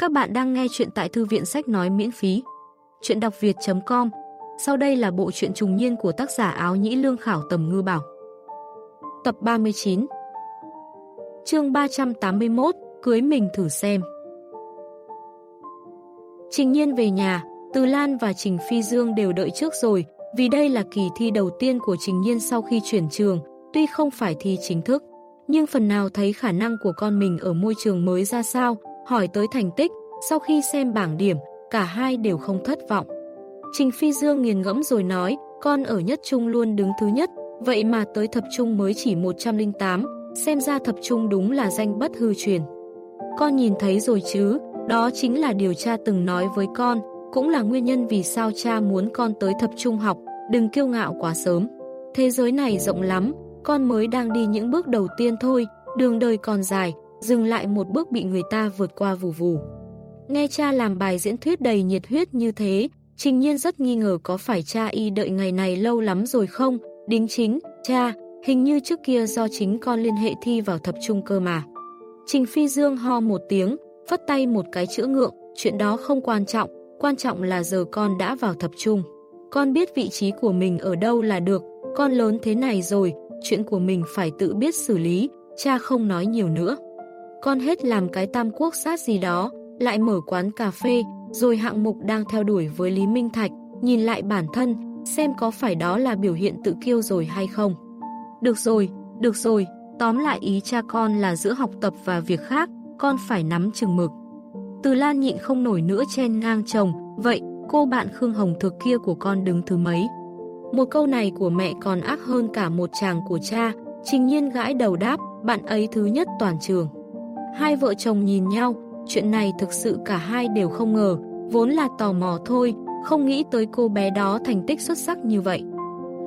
Các bạn đang nghe chuyện tại thư viện sách nói miễn phí. Chuyện đọc việt.com Sau đây là bộ truyện trùng niên của tác giả áo nhĩ lương khảo tầm ngư bảo. Tập 39 chương 381 Cưới mình thử xem Trình nhiên về nhà, Từ Lan và Trình Phi Dương đều đợi trước rồi, vì đây là kỳ thi đầu tiên của Trình Nhiên sau khi chuyển trường, tuy không phải thi chính thức, nhưng phần nào thấy khả năng của con mình ở môi trường mới ra sao, hỏi tới thành tích, sau khi xem bảng điểm, cả hai đều không thất vọng. Trình Phi Dương nghiền ngẫm rồi nói, con ở nhất trung luôn đứng thứ nhất, vậy mà tới thập trung mới chỉ 108, xem ra thập trung đúng là danh bất hư truyền. Con nhìn thấy rồi chứ, đó chính là điều cha từng nói với con, cũng là nguyên nhân vì sao cha muốn con tới thập trung học, đừng kiêu ngạo quá sớm. Thế giới này rộng lắm, con mới đang đi những bước đầu tiên thôi, đường đời còn dài, dừng lại một bước bị người ta vượt qua vù vù. Nghe cha làm bài diễn thuyết đầy nhiệt huyết như thế, Trình Nhiên rất nghi ngờ có phải cha y đợi ngày này lâu lắm rồi không? Đính chính, cha, hình như trước kia do chính con liên hệ thi vào thập trung cơ mà. Trình Phi Dương ho một tiếng, phất tay một cái chữ ngượng, chuyện đó không quan trọng, quan trọng là giờ con đã vào thập trung. Con biết vị trí của mình ở đâu là được, con lớn thế này rồi, chuyện của mình phải tự biết xử lý, cha không nói nhiều nữa. Con hết làm cái tam quốc sát gì đó, lại mở quán cà phê, rồi hạng mục đang theo đuổi với Lý Minh Thạch, nhìn lại bản thân, xem có phải đó là biểu hiện tự kiêu rồi hay không. Được rồi, được rồi, tóm lại ý cha con là giữa học tập và việc khác, con phải nắm chừng mực. Từ Lan nhịn không nổi nữa chen ngang chồng, vậy cô bạn Khương Hồng thực kia của con đứng thứ mấy? Một câu này của mẹ còn ác hơn cả một chàng của cha, trình nhiên gãi đầu đáp, bạn ấy thứ nhất toàn trường. Hai vợ chồng nhìn nhau, chuyện này thực sự cả hai đều không ngờ, vốn là tò mò thôi, không nghĩ tới cô bé đó thành tích xuất sắc như vậy.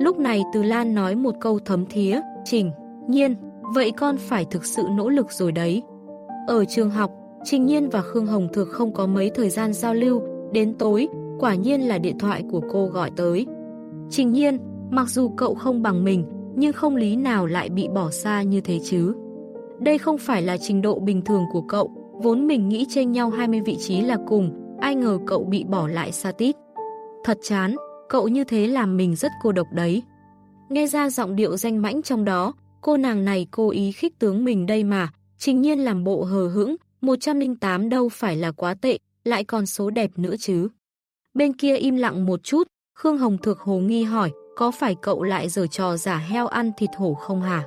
Lúc này Từ Lan nói một câu thấm thía, Trình, Nhiên, vậy con phải thực sự nỗ lực rồi đấy. Ở trường học, Trình Nhiên và Khương Hồng thực không có mấy thời gian giao lưu, đến tối, quả nhiên là điện thoại của cô gọi tới. Trình Nhiên, mặc dù cậu không bằng mình, nhưng không lý nào lại bị bỏ xa như thế chứ. Đây không phải là trình độ bình thường của cậu, vốn mình nghĩ chênh nhau 20 vị trí là cùng, ai ngờ cậu bị bỏ lại xa tít. Thật chán, cậu như thế làm mình rất cô độc đấy. Nghe ra giọng điệu danh mãnh trong đó, cô nàng này cố ý khích tướng mình đây mà, trình nhiên làm bộ hờ hững, 108 đâu phải là quá tệ, lại còn số đẹp nữa chứ. Bên kia im lặng một chút, Khương Hồng Thược hồ nghi hỏi, có phải cậu lại giở trò giả heo ăn thịt hổ không hả?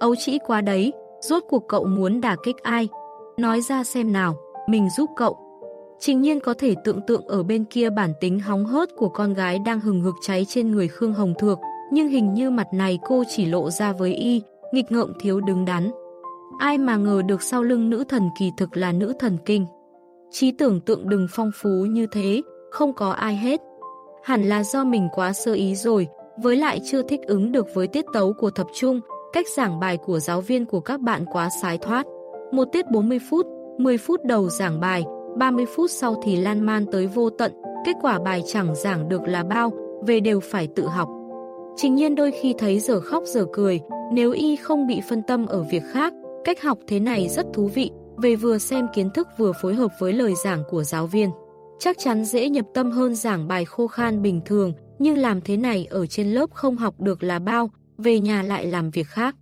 Âu chỉ quá đấy, rốt cuộc cậu muốn đả kích ai? Nói ra xem nào, mình giúp cậu. Trình nhiên có thể tưởng tượng ở bên kia bản tính hóng hớt của con gái đang hừng hực cháy trên người Khương Hồng Thược, nhưng hình như mặt này cô chỉ lộ ra với y, nghịch ngợm thiếu đứng đắn. Ai mà ngờ được sau lưng nữ thần kỳ thực là nữ thần kinh. Trí tưởng tượng đừng phong phú như thế, không có ai hết. Hẳn là do mình quá sơ ý rồi, với lại chưa thích ứng được với tiết tấu của thập trung, cách giảng bài của giáo viên của các bạn quá sái thoát. Một tiết 40 phút, 10 phút đầu giảng bài, 30 phút sau thì lan man tới vô tận, kết quả bài chẳng giảng được là bao, về đều phải tự học. Trình nhiên đôi khi thấy giờ khóc giờ cười, nếu y không bị phân tâm ở việc khác, cách học thế này rất thú vị, về vừa xem kiến thức vừa phối hợp với lời giảng của giáo viên. Chắc chắn dễ nhập tâm hơn giảng bài khô khan bình thường, nhưng làm thế này ở trên lớp không học được là bao, về nhà lại làm việc khác.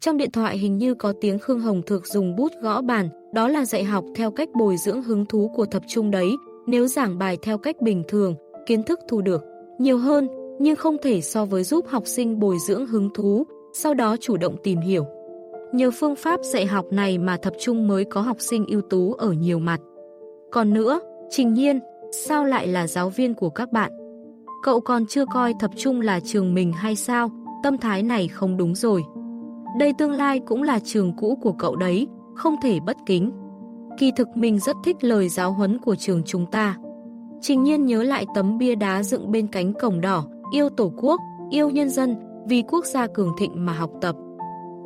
Trong điện thoại hình như có tiếng Khương Hồng Thược dùng bút gõ bàn, đó là dạy học theo cách bồi dưỡng hứng thú của thập trung đấy. Nếu giảng bài theo cách bình thường, kiến thức thu được nhiều hơn, nhưng không thể so với giúp học sinh bồi dưỡng hứng thú, sau đó chủ động tìm hiểu. Nhờ phương pháp dạy học này mà thập trung mới có học sinh ưu tú ở nhiều mặt. Còn nữa, Trình Nhiên, sao lại là giáo viên của các bạn? Cậu còn chưa coi thập trung là trường mình hay sao? Tâm thái này không đúng rồi. Đây tương lai cũng là trường cũ của cậu đấy, không thể bất kính. Kỳ thực mình rất thích lời giáo huấn của trường chúng ta. Trình nhiên nhớ lại tấm bia đá dựng bên cánh cổng đỏ, yêu tổ quốc, yêu nhân dân, vì quốc gia cường thịnh mà học tập.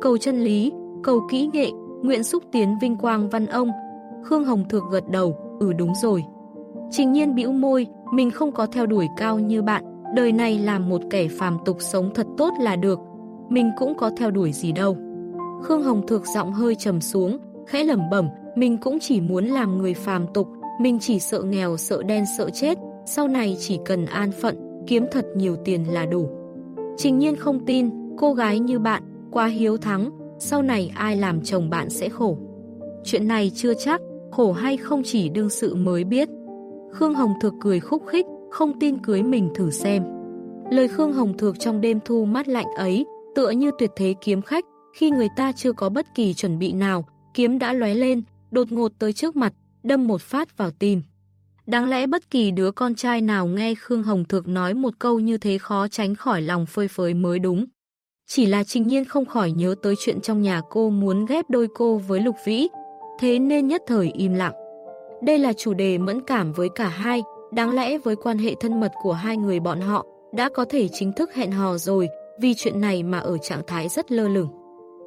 Cầu chân lý, cầu kỹ nghệ, nguyện xúc tiến vinh quang văn ông. Khương Hồng Thược gật đầu, ừ đúng rồi. Trình nhiên bĩu môi, mình không có theo đuổi cao như bạn, đời này làm một kẻ phàm tục sống thật tốt là được, mình cũng có theo đuổi gì đâu. Khương Hồng Thược giọng hơi trầm xuống, khẽ lẩm bẩm, mình cũng chỉ muốn làm người phàm tục, mình chỉ sợ nghèo, sợ đen, sợ chết, sau này chỉ cần an phận, kiếm thật nhiều tiền là đủ. Trình nhiên không tin, cô gái như bạn, quá hiếu thắng, sau này ai làm chồng bạn sẽ khổ. Chuyện này chưa chắc, khổ hay không chỉ đương sự mới biết. Khương Hồng Thược cười khúc khích, không tin cưới mình thử xem. Lời Khương Hồng Thược trong đêm thu mát lạnh ấy, tựa như tuyệt thế kiếm khách, khi người ta chưa có bất kỳ chuẩn bị nào, kiếm đã lóe lên, đột ngột tới trước mặt, đâm một phát vào tim. Đáng lẽ bất kỳ đứa con trai nào nghe Khương Hồng Thược nói một câu như thế khó tránh khỏi lòng phơi phới mới đúng. Chỉ là trình nhiên không khỏi nhớ tới chuyện trong nhà cô muốn ghép đôi cô với Lục Vĩ, thế nên nhất thời im lặng. Đây là chủ đề mẫn cảm với cả hai, đáng lẽ với quan hệ thân mật của hai người bọn họ, đã có thể chính thức hẹn hò rồi, vì chuyện này mà ở trạng thái rất lơ lửng.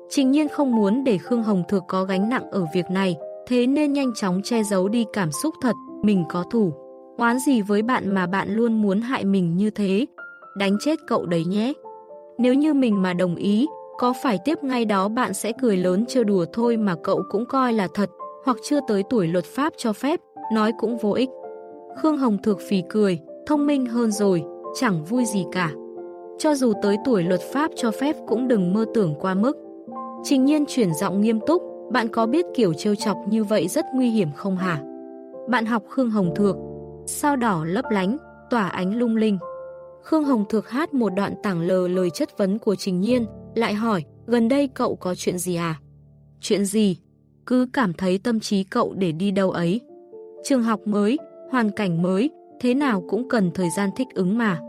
Trình nhiên không muốn để Khương Hồng Thược có gánh nặng ở việc này, thế nên nhanh chóng che giấu đi cảm xúc thật, mình có thủ. Oán gì với bạn mà bạn luôn muốn hại mình như thế? Đánh chết cậu đấy nhé. Nếu như mình mà đồng ý, có phải tiếp ngay đó bạn sẽ cười lớn chưa đùa thôi mà cậu cũng coi là thật, hoặc chưa tới tuổi luật pháp cho phép, nói cũng vô ích. Khương Hồng Thược phì cười, thông minh hơn rồi, chẳng vui gì cả. Cho dù tới tuổi luật pháp cho phép cũng đừng mơ tưởng qua mức. Trình nhiên chuyển giọng nghiêm túc, bạn có biết kiểu trêu chọc như vậy rất nguy hiểm không hả? Bạn học Khương Hồng Thược, sao đỏ lấp lánh, tỏa ánh lung linh. Khương Hồng Thược hát một đoạn tảng lờ lời chất vấn của Trình Nhiên, lại hỏi, gần đây cậu có chuyện gì à? Chuyện gì? Cứ cảm thấy tâm trí cậu để đi đâu ấy. Trường học mới, hoàn cảnh mới, thế nào cũng cần thời gian thích ứng mà.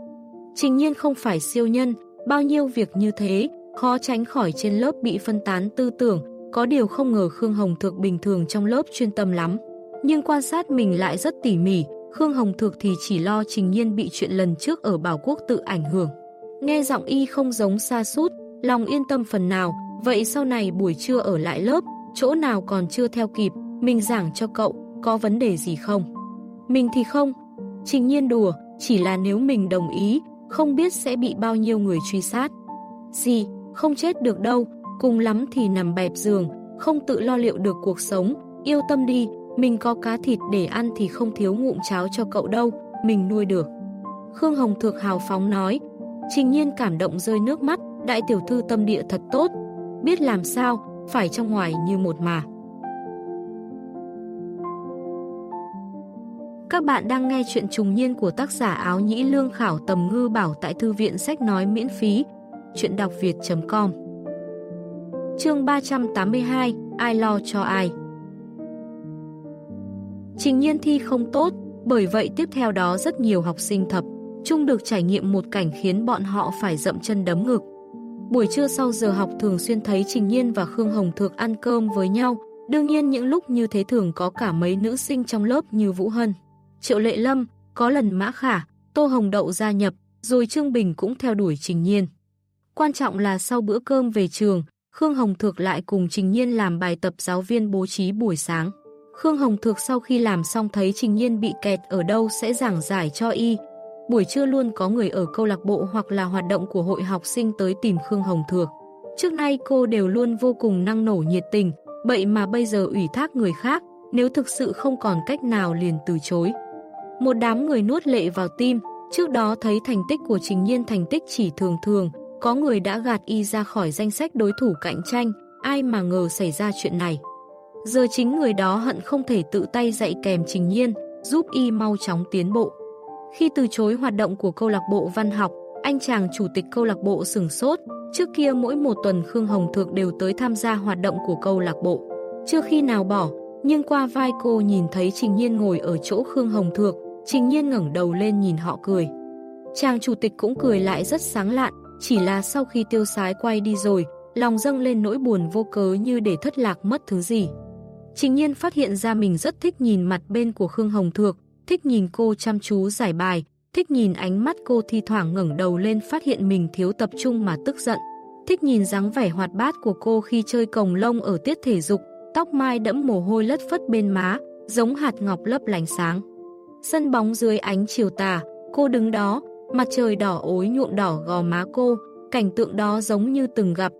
Trình Nhiên không phải siêu nhân, bao nhiêu việc như thế, khó tránh khỏi trên lớp bị phân tán tư tưởng, có điều không ngờ Khương Hồng Thược bình thường trong lớp chuyên tâm lắm. Nhưng quan sát mình lại rất tỉ mỉ, Khương Hồng Thược thì chỉ lo Trình Nhiên bị chuyện lần trước ở Bảo Quốc tự ảnh hưởng. Nghe giọng y không giống xa sút lòng yên tâm phần nào, vậy sau này buổi trưa ở lại lớp, chỗ nào còn chưa theo kịp, mình giảng cho cậu, có vấn đề gì không? Mình thì không. Trình Nhiên đùa, chỉ là nếu mình đồng ý, không biết sẽ bị bao nhiêu người truy sát. Gì, không chết được đâu, cùng lắm thì nằm bẹp giường, không tự lo liệu được cuộc sống, yêu tâm đi, mình có cá thịt để ăn thì không thiếu ngụm cháo cho cậu đâu, mình nuôi được. Khương Hồng Thược hào phóng nói, trình nhiên cảm động rơi nước mắt, đại tiểu thư tâm địa thật tốt, biết làm sao, phải trong ngoài như một mà. Các bạn đang nghe chuyện trùng niên của tác giả áo nhĩ lương khảo tầm ngư bảo tại thư viện sách nói miễn phí, chuyện đọc việt.com Chương 382, ai lo cho ai? Trình nhiên thi không tốt, bởi vậy tiếp theo đó rất nhiều học sinh thập, chung được trải nghiệm một cảnh khiến bọn họ phải dậm chân đấm ngực. Buổi trưa sau giờ học thường xuyên thấy Trình Nhiên và Khương Hồng Thược ăn cơm với nhau, đương nhiên những lúc như thế thường có cả mấy nữ sinh trong lớp như Vũ Hân, Triệu Lệ Lâm, có lần Mã Khả, Tô Hồng Đậu gia nhập, rồi Trương Bình cũng theo đuổi Trình Nhiên. Quan trọng là sau bữa cơm về trường, Khương Hồng Thược lại cùng Trình Nhiên làm bài tập giáo viên bố trí buổi sáng. Khương Hồng Thược sau khi làm xong thấy Trình Nhiên bị kẹt ở đâu sẽ giảng giải cho y. Buổi trưa luôn có người ở câu lạc bộ hoặc là hoạt động của hội học sinh tới tìm Khương Hồng Thược. Trước nay cô đều luôn vô cùng năng nổ nhiệt tình, vậy mà bây giờ ủy thác người khác, nếu thực sự không còn cách nào liền từ chối. Một đám người nuốt lệ vào tim, trước đó thấy thành tích của Trình Nhiên thành tích chỉ thường thường, có người đã gạt y ra khỏi danh sách đối thủ cạnh tranh, ai mà ngờ xảy ra chuyện này. Giờ chính người đó hận không thể tự tay dạy kèm Trình Nhiên, giúp y mau chóng tiến bộ. Khi từ chối hoạt động của câu lạc bộ văn học, anh chàng chủ tịch câu lạc bộ sừng sốt, trước kia mỗi một tuần Khương Hồng Thược đều tới tham gia hoạt động của câu lạc bộ. Chưa khi nào bỏ, nhưng qua vai cô nhìn thấy Trình Nhiên ngồi ở chỗ Khương Hồng Thược, Trình Nhiên ngẩng đầu lên nhìn họ cười. Chàng chủ tịch cũng cười lại rất sáng lạn, chỉ là sau khi tiêu sái quay đi rồi, lòng dâng lên nỗi buồn vô cớ như để thất lạc mất thứ gì. Trình nhiên phát hiện ra mình rất thích nhìn mặt bên của Khương Hồng Thược, thích nhìn cô chăm chú giải bài, thích nhìn ánh mắt cô thi thoảng ngẩng đầu lên phát hiện mình thiếu tập trung mà tức giận. Thích nhìn dáng vẻ hoạt bát của cô khi chơi cồng lông ở tiết thể dục, tóc mai đẫm mồ hôi lất phất bên má, giống hạt ngọc lấp lánh sáng. Sân bóng dưới ánh chiều tà, cô đứng đó, mặt trời đỏ ối nhuộm đỏ gò má cô, cảnh tượng đó giống như từng gặp.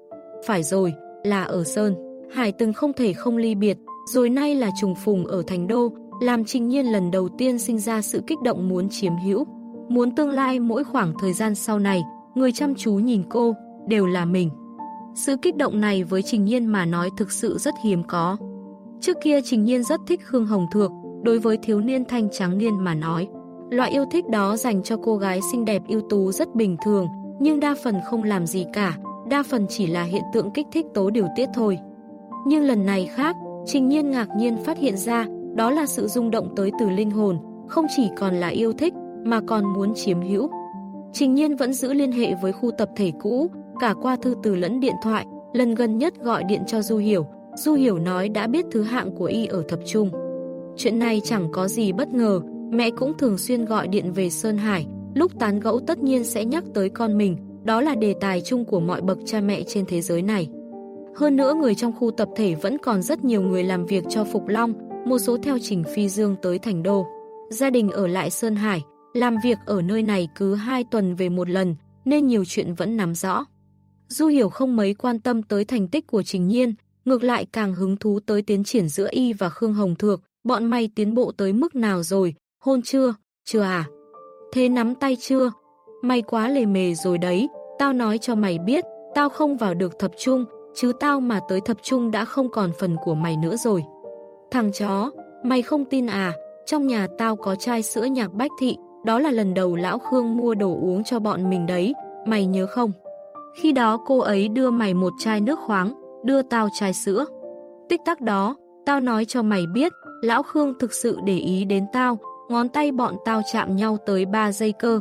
Phải rồi, là ở Sơn. Hải từng không thể không ly biệt, rồi nay là trùng phùng ở thành đô, làm Trình Nhiên lần đầu tiên sinh ra sự kích động muốn chiếm hữu. Muốn tương lai mỗi khoảng thời gian sau này, người chăm chú nhìn cô, đều là mình. Sự kích động này với Trình Nhiên mà nói thực sự rất hiếm có. Trước kia Trình Nhiên rất thích Khương Hồng Thược, đối với thiếu niên thanh trắng niên mà nói. Loại yêu thích đó dành cho cô gái xinh đẹp ưu tú rất bình thường, nhưng đa phần không làm gì cả, đa phần chỉ là hiện tượng kích thích tố điều tiết thôi. Nhưng lần này khác, Trình Nhiên ngạc nhiên phát hiện ra, đó là sự rung động tới từ linh hồn, không chỉ còn là yêu thích, mà còn muốn chiếm hữu. Trình Nhiên vẫn giữ liên hệ với khu tập thể cũ, cả qua thư từ lẫn điện thoại, lần gần nhất gọi điện cho Du Hiểu. Du Hiểu nói đã biết thứ hạng của y ở thập trung. Chuyện này chẳng có gì bất ngờ, mẹ cũng thường xuyên gọi điện về Sơn Hải, lúc tán gẫu tất nhiên sẽ nhắc tới con mình, đó là đề tài chung của mọi bậc cha mẹ trên thế giới này. Hơn nữa người trong khu tập thể vẫn còn rất nhiều người làm việc cho Phục Long, một số theo trình phi dương tới thành đô. Gia đình ở lại Sơn Hải, làm việc ở nơi này cứ 2 tuần về một lần, nên nhiều chuyện vẫn nắm rõ. Du Hiểu không mấy quan tâm tới thành tích của Trình Nhiên, ngược lại càng hứng thú tới tiến triển giữa y và Khương Hồng Thược, bọn mày tiến bộ tới mức nào rồi, hôn chưa, chưa à? Thế nắm tay chưa? Mày quá lề mề rồi đấy, tao nói cho mày biết, tao không vào được thập trung, chứ tao mà tới thập trung đã không còn phần của mày nữa rồi. Thằng chó, mày không tin à, trong nhà tao có chai sữa nhạc bách thị, đó là lần đầu lão Khương mua đồ uống cho bọn mình đấy, mày nhớ không? Khi đó cô ấy đưa mày một chai nước khoáng, đưa tao chai sữa. Tích tắc đó, tao nói cho mày biết, lão Khương thực sự để ý đến tao, ngón tay bọn tao chạm nhau tới 3 giây cơ.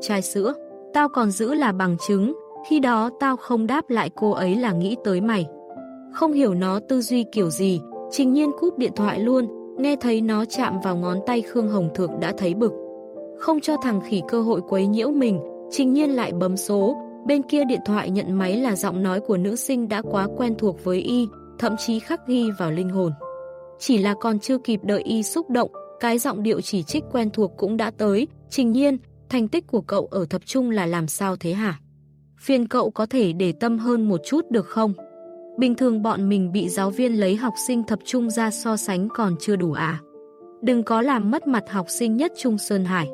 Chai sữa, tao còn giữ là bằng chứng, khi đó tao không đáp lại cô ấy là nghĩ tới mày. Không hiểu nó tư duy kiểu gì, trình nhiên cúp điện thoại luôn, nghe thấy nó chạm vào ngón tay Khương Hồng Thược đã thấy bực. Không cho thằng khỉ cơ hội quấy nhiễu mình, trình nhiên lại bấm số, bên kia điện thoại nhận máy là giọng nói của nữ sinh đã quá quen thuộc với y, thậm chí khắc ghi vào linh hồn. Chỉ là còn chưa kịp đợi y xúc động, cái giọng điệu chỉ trích quen thuộc cũng đã tới, trình nhiên, thành tích của cậu ở thập trung là làm sao thế hả? Phiên cậu có thể để tâm hơn một chút được không? Bình thường bọn mình bị giáo viên lấy học sinh thập trung ra so sánh còn chưa đủ à? Đừng có làm mất mặt học sinh nhất Trung Sơn Hải.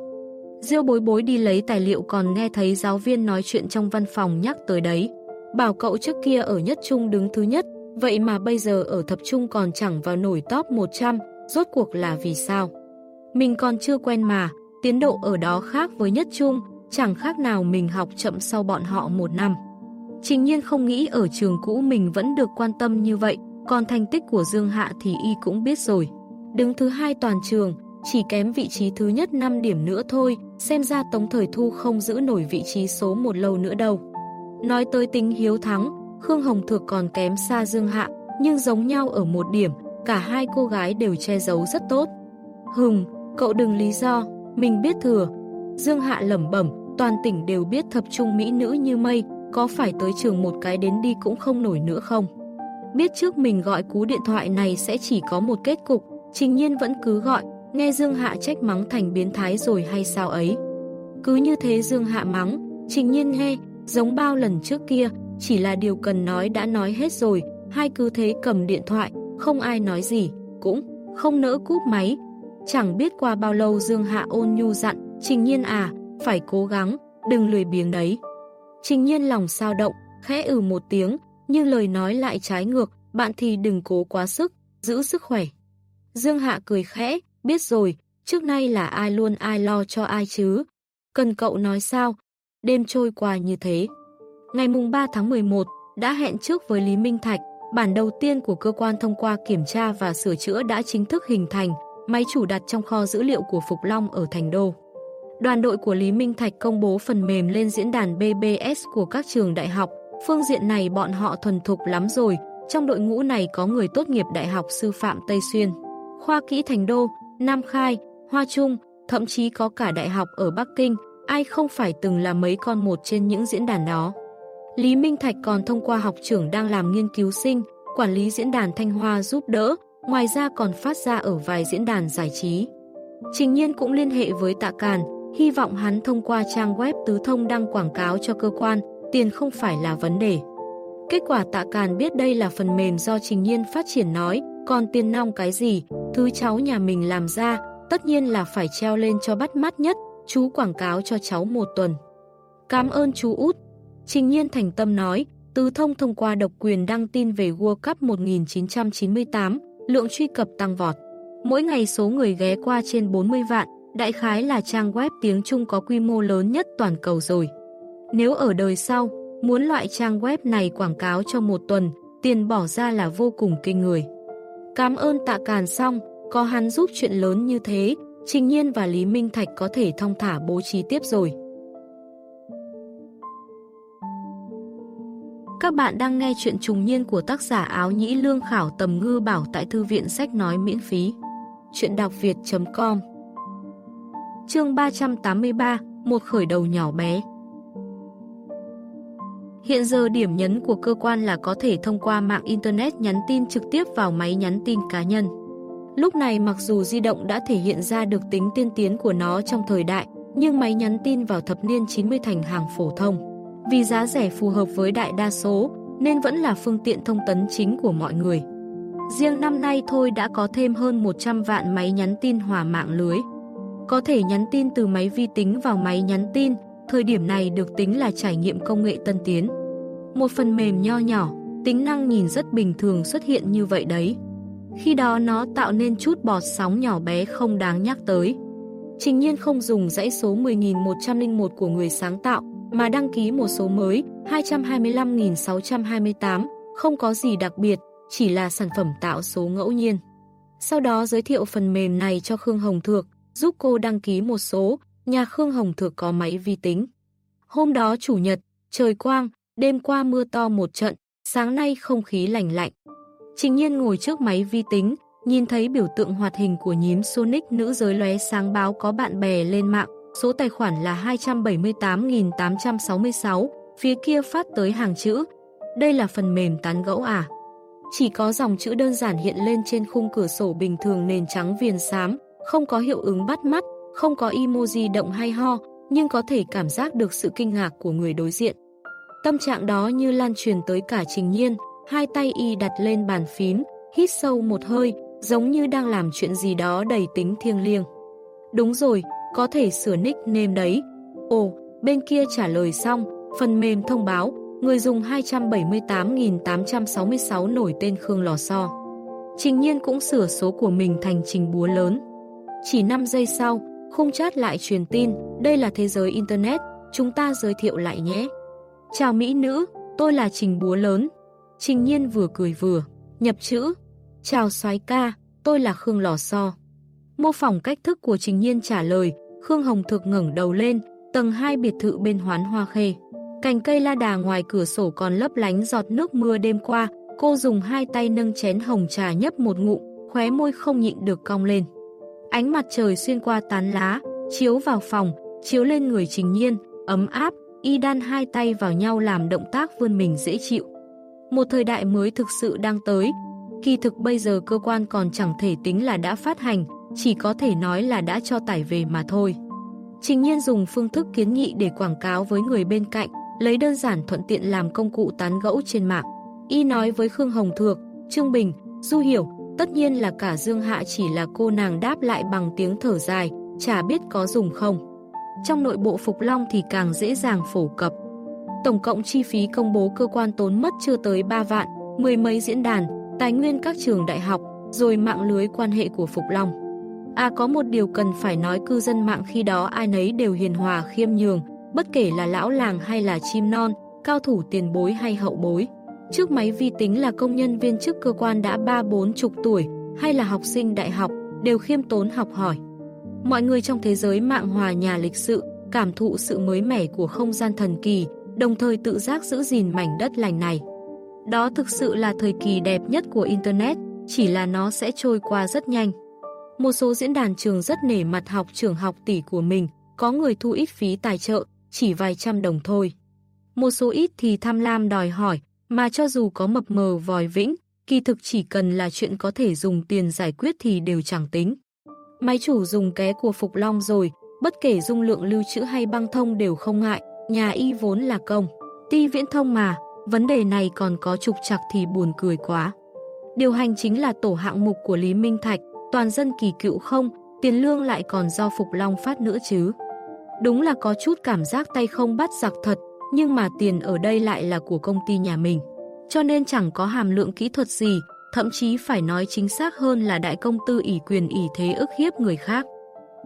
Diêu bối bối đi lấy tài liệu còn nghe thấy giáo viên nói chuyện trong văn phòng nhắc tới đấy. Bảo cậu trước kia ở nhất trung đứng thứ nhất, vậy mà bây giờ ở thập trung còn chẳng vào nổi top 100, rốt cuộc là vì sao? Mình còn chưa quen mà, tiến độ ở đó khác với nhất trung, chẳng khác nào mình học chậm sau bọn họ một năm. Trình nhiên không nghĩ ở trường cũ mình vẫn được quan tâm như vậy, còn thành tích của Dương Hạ thì y cũng biết rồi. Đứng thứ hai toàn trường, chỉ kém vị trí thứ nhất 5 điểm nữa thôi, xem ra Tống Thời Thu không giữ nổi vị trí số một lâu nữa đâu. Nói tới tính hiếu thắng, Khương Hồng Thược còn kém xa Dương Hạ, nhưng giống nhau ở một điểm, cả hai cô gái đều che giấu rất tốt. Hùng, cậu đừng lý do, mình biết thừa. Dương Hạ lẩm bẩm, toàn tỉnh đều biết thập trung mỹ nữ như mây, có phải tới trường một cái đến đi cũng không nổi nữa không? Biết trước mình gọi cú điện thoại này sẽ chỉ có một kết cục, trình nhiên vẫn cứ gọi, nghe Dương Hạ trách mắng thành biến thái rồi hay sao ấy. Cứ như thế Dương Hạ mắng, trình nhiên nghe, giống bao lần trước kia, chỉ là điều cần nói đã nói hết rồi, hai cứ thế cầm điện thoại, không ai nói gì, cũng không nỡ cúp máy. Chẳng biết qua bao lâu Dương Hạ ôn nhu dặn, trình nhiên à, phải cố gắng, đừng lười biếng đấy. Trình nhiên lòng sao động, khẽ ừ một tiếng, nhưng lời nói lại trái ngược, bạn thì đừng cố quá sức, giữ sức khỏe. Dương Hạ cười khẽ, biết rồi, trước nay là ai luôn ai lo cho ai chứ. Cần cậu nói sao? Đêm trôi qua như thế. Ngày mùng 3 tháng 11, đã hẹn trước với Lý Minh Thạch, bản đầu tiên của cơ quan thông qua kiểm tra và sửa chữa đã chính thức hình thành, máy chủ đặt trong kho dữ liệu của Phục Long ở Thành Đô. Đoàn đội của Lý Minh Thạch công bố phần mềm lên diễn đàn BBS của các trường đại học. Phương diện này bọn họ thuần thục lắm rồi, trong đội ngũ này có người tốt nghiệp Đại học Sư phạm Tây Xuyên, Khoa Kỹ Thành Đô, Nam Khai, Hoa Trung, thậm chí có cả đại học ở Bắc Kinh, ai không phải từng là mấy con một trên những diễn đàn đó. Lý Minh Thạch còn thông qua học trưởng đang làm nghiên cứu sinh, quản lý diễn đàn Thanh Hoa giúp đỡ, ngoài ra còn phát ra ở vài diễn đàn giải trí. Trình nhiên cũng liên hệ với Tạ Càn, hy vọng hắn thông qua trang web tứ thông đăng quảng cáo cho cơ quan, tiền không phải là vấn đề. Kết quả Tạ Càn biết đây là phần mềm do Trình Nhiên phát triển nói, còn tiền nong cái gì, thứ cháu nhà mình làm ra, tất nhiên là phải treo lên cho bắt mắt nhất, chú quảng cáo cho cháu một tuần. Cảm ơn chú út. Trình nhiên thành tâm nói, Từ thông thông qua độc quyền đăng tin về World Cup 1998, lượng truy cập tăng vọt. Mỗi ngày số người ghé qua trên 40 vạn, đại khái là trang web tiếng Trung có quy mô lớn nhất toàn cầu rồi. Nếu ở đời sau, muốn loại trang web này quảng cáo cho một tuần, tiền bỏ ra là vô cùng kinh người. Cảm ơn tạ càn xong, có hắn giúp chuyện lớn như thế, Trình Nhiên và Lý Minh Thạch có thể thông thả bố trí tiếp rồi. Các bạn đang nghe chuyện trùng niên của tác giả áo nhĩ lương khảo tầm ngư bảo tại thư viện sách nói miễn phí. Chuyện đọc việt.com Chương 383 Một khởi đầu nhỏ bé Hiện giờ điểm nhấn của cơ quan là có thể thông qua mạng Internet nhắn tin trực tiếp vào máy nhắn tin cá nhân. Lúc này mặc dù di động đã thể hiện ra được tính tiên tiến của nó trong thời đại, nhưng máy nhắn tin vào thập niên 90 thành hàng phổ thông. Vì giá rẻ phù hợp với đại đa số, nên vẫn là phương tiện thông tấn chính của mọi người. Riêng năm nay thôi đã có thêm hơn 100 vạn máy nhắn tin hòa mạng lưới. Có thể nhắn tin từ máy vi tính vào máy nhắn tin, thời điểm này được tính là trải nghiệm công nghệ tân tiến. Một phần mềm nho nhỏ, tính năng nhìn rất bình thường xuất hiện như vậy đấy. Khi đó nó tạo nên chút bọt sóng nhỏ bé không đáng nhắc tới. Trình nhiên không dùng dãy số 10.101 của người sáng tạo, mà đăng ký một số mới 225.628, không có gì đặc biệt, chỉ là sản phẩm tạo số ngẫu nhiên. Sau đó giới thiệu phần mềm này cho Khương Hồng Thược, giúp cô đăng ký một số, nhà Khương Hồng Thược có máy vi tính. Hôm đó chủ nhật, trời quang, đêm qua mưa to một trận, sáng nay không khí lành lạnh. Trình nhiên ngồi trước máy vi tính, nhìn thấy biểu tượng hoạt hình của nhím Sonic nữ giới lóe sáng báo có bạn bè lên mạng, số tài khoản là 278.866, phía kia phát tới hàng chữ. Đây là phần mềm tán gẫu à? Chỉ có dòng chữ đơn giản hiện lên trên khung cửa sổ bình thường nền trắng viền xám, không có hiệu ứng bắt mắt, không có emoji động hay ho, nhưng có thể cảm giác được sự kinh ngạc của người đối diện. Tâm trạng đó như lan truyền tới cả trình nhiên, hai tay y đặt lên bàn phím, hít sâu một hơi, giống như đang làm chuyện gì đó đầy tính thiêng liêng. Đúng rồi, có thể sửa nickname đấy. Ồ, bên kia trả lời xong, phần mềm thông báo, người dùng 278.866 nổi tên Khương Lò So. Trình nhiên cũng sửa số của mình thành trình búa lớn. Chỉ 5 giây sau, khung chat lại truyền tin, đây là thế giới Internet, chúng ta giới thiệu lại nhé. Chào Mỹ nữ, tôi là Trình Búa Lớn. Trình Nhiên vừa cười vừa, nhập chữ. Chào soái ca, tôi là Khương Lò So. Mô phỏng cách thức của Trình Nhiên trả lời, Khương Hồng Thực ngẩng đầu lên, tầng 2 biệt thự bên hoán hoa khê. Cành cây la đà ngoài cửa sổ còn lấp lánh giọt nước mưa đêm qua, cô dùng hai tay nâng chén hồng trà nhấp một ngụm, khóe môi không nhịn được cong lên. Ánh mặt trời xuyên qua tán lá, chiếu vào phòng, chiếu lên người Trình Nhiên, ấm áp, y đan hai tay vào nhau làm động tác vươn mình dễ chịu. Một thời đại mới thực sự đang tới, kỳ thực bây giờ cơ quan còn chẳng thể tính là đã phát hành, chỉ có thể nói là đã cho tải về mà thôi. Trình nhiên dùng phương thức kiến nghị để quảng cáo với người bên cạnh, lấy đơn giản thuận tiện làm công cụ tán gẫu trên mạng. Y nói với Khương Hồng Thược, Trương Bình, Du Hiểu, tất nhiên là cả Dương Hạ chỉ là cô nàng đáp lại bằng tiếng thở dài, chả biết có dùng không. Trong nội bộ Phục Long thì càng dễ dàng phổ cập. Tổng cộng chi phí công bố cơ quan tốn mất chưa tới 3 vạn, mười mấy diễn đàn, tài nguyên các trường đại học, rồi mạng lưới quan hệ của Phục Long. À có một điều cần phải nói cư dân mạng khi đó ai nấy đều hiền hòa khiêm nhường, bất kể là lão làng hay là chim non, cao thủ tiền bối hay hậu bối. Trước máy vi tính là công nhân viên chức cơ quan đã ba bốn chục tuổi, hay là học sinh đại học, đều khiêm tốn học hỏi. Mọi người trong thế giới mạng hòa nhà lịch sự, cảm thụ sự mới mẻ của không gian thần kỳ, đồng thời tự giác giữ gìn mảnh đất lành này. Đó thực sự là thời kỳ đẹp nhất của Internet, chỉ là nó sẽ trôi qua rất nhanh. Một số diễn đàn trường rất nể mặt học trường học tỷ của mình, có người thu ít phí tài trợ, chỉ vài trăm đồng thôi. Một số ít thì tham lam đòi hỏi, mà cho dù có mập mờ vòi vĩnh, kỳ thực chỉ cần là chuyện có thể dùng tiền giải quyết thì đều chẳng tính. Máy chủ dùng ké của Phục Long rồi, bất kể dung lượng lưu trữ hay băng thông đều không ngại, nhà y vốn là công. Ti viễn thông mà, vấn đề này còn có trục trặc thì buồn cười quá. Điều hành chính là tổ hạng mục của Lý Minh Thạch, toàn dân kỳ cựu không, tiền lương lại còn do Phục Long phát nữa chứ. Đúng là có chút cảm giác tay không bắt giặc thật, nhưng mà tiền ở đây lại là của công ty nhà mình. Cho nên chẳng có hàm lượng kỹ thuật gì, thậm chí phải nói chính xác hơn là đại công tư ỷ quyền ỷ thế ức hiếp người khác.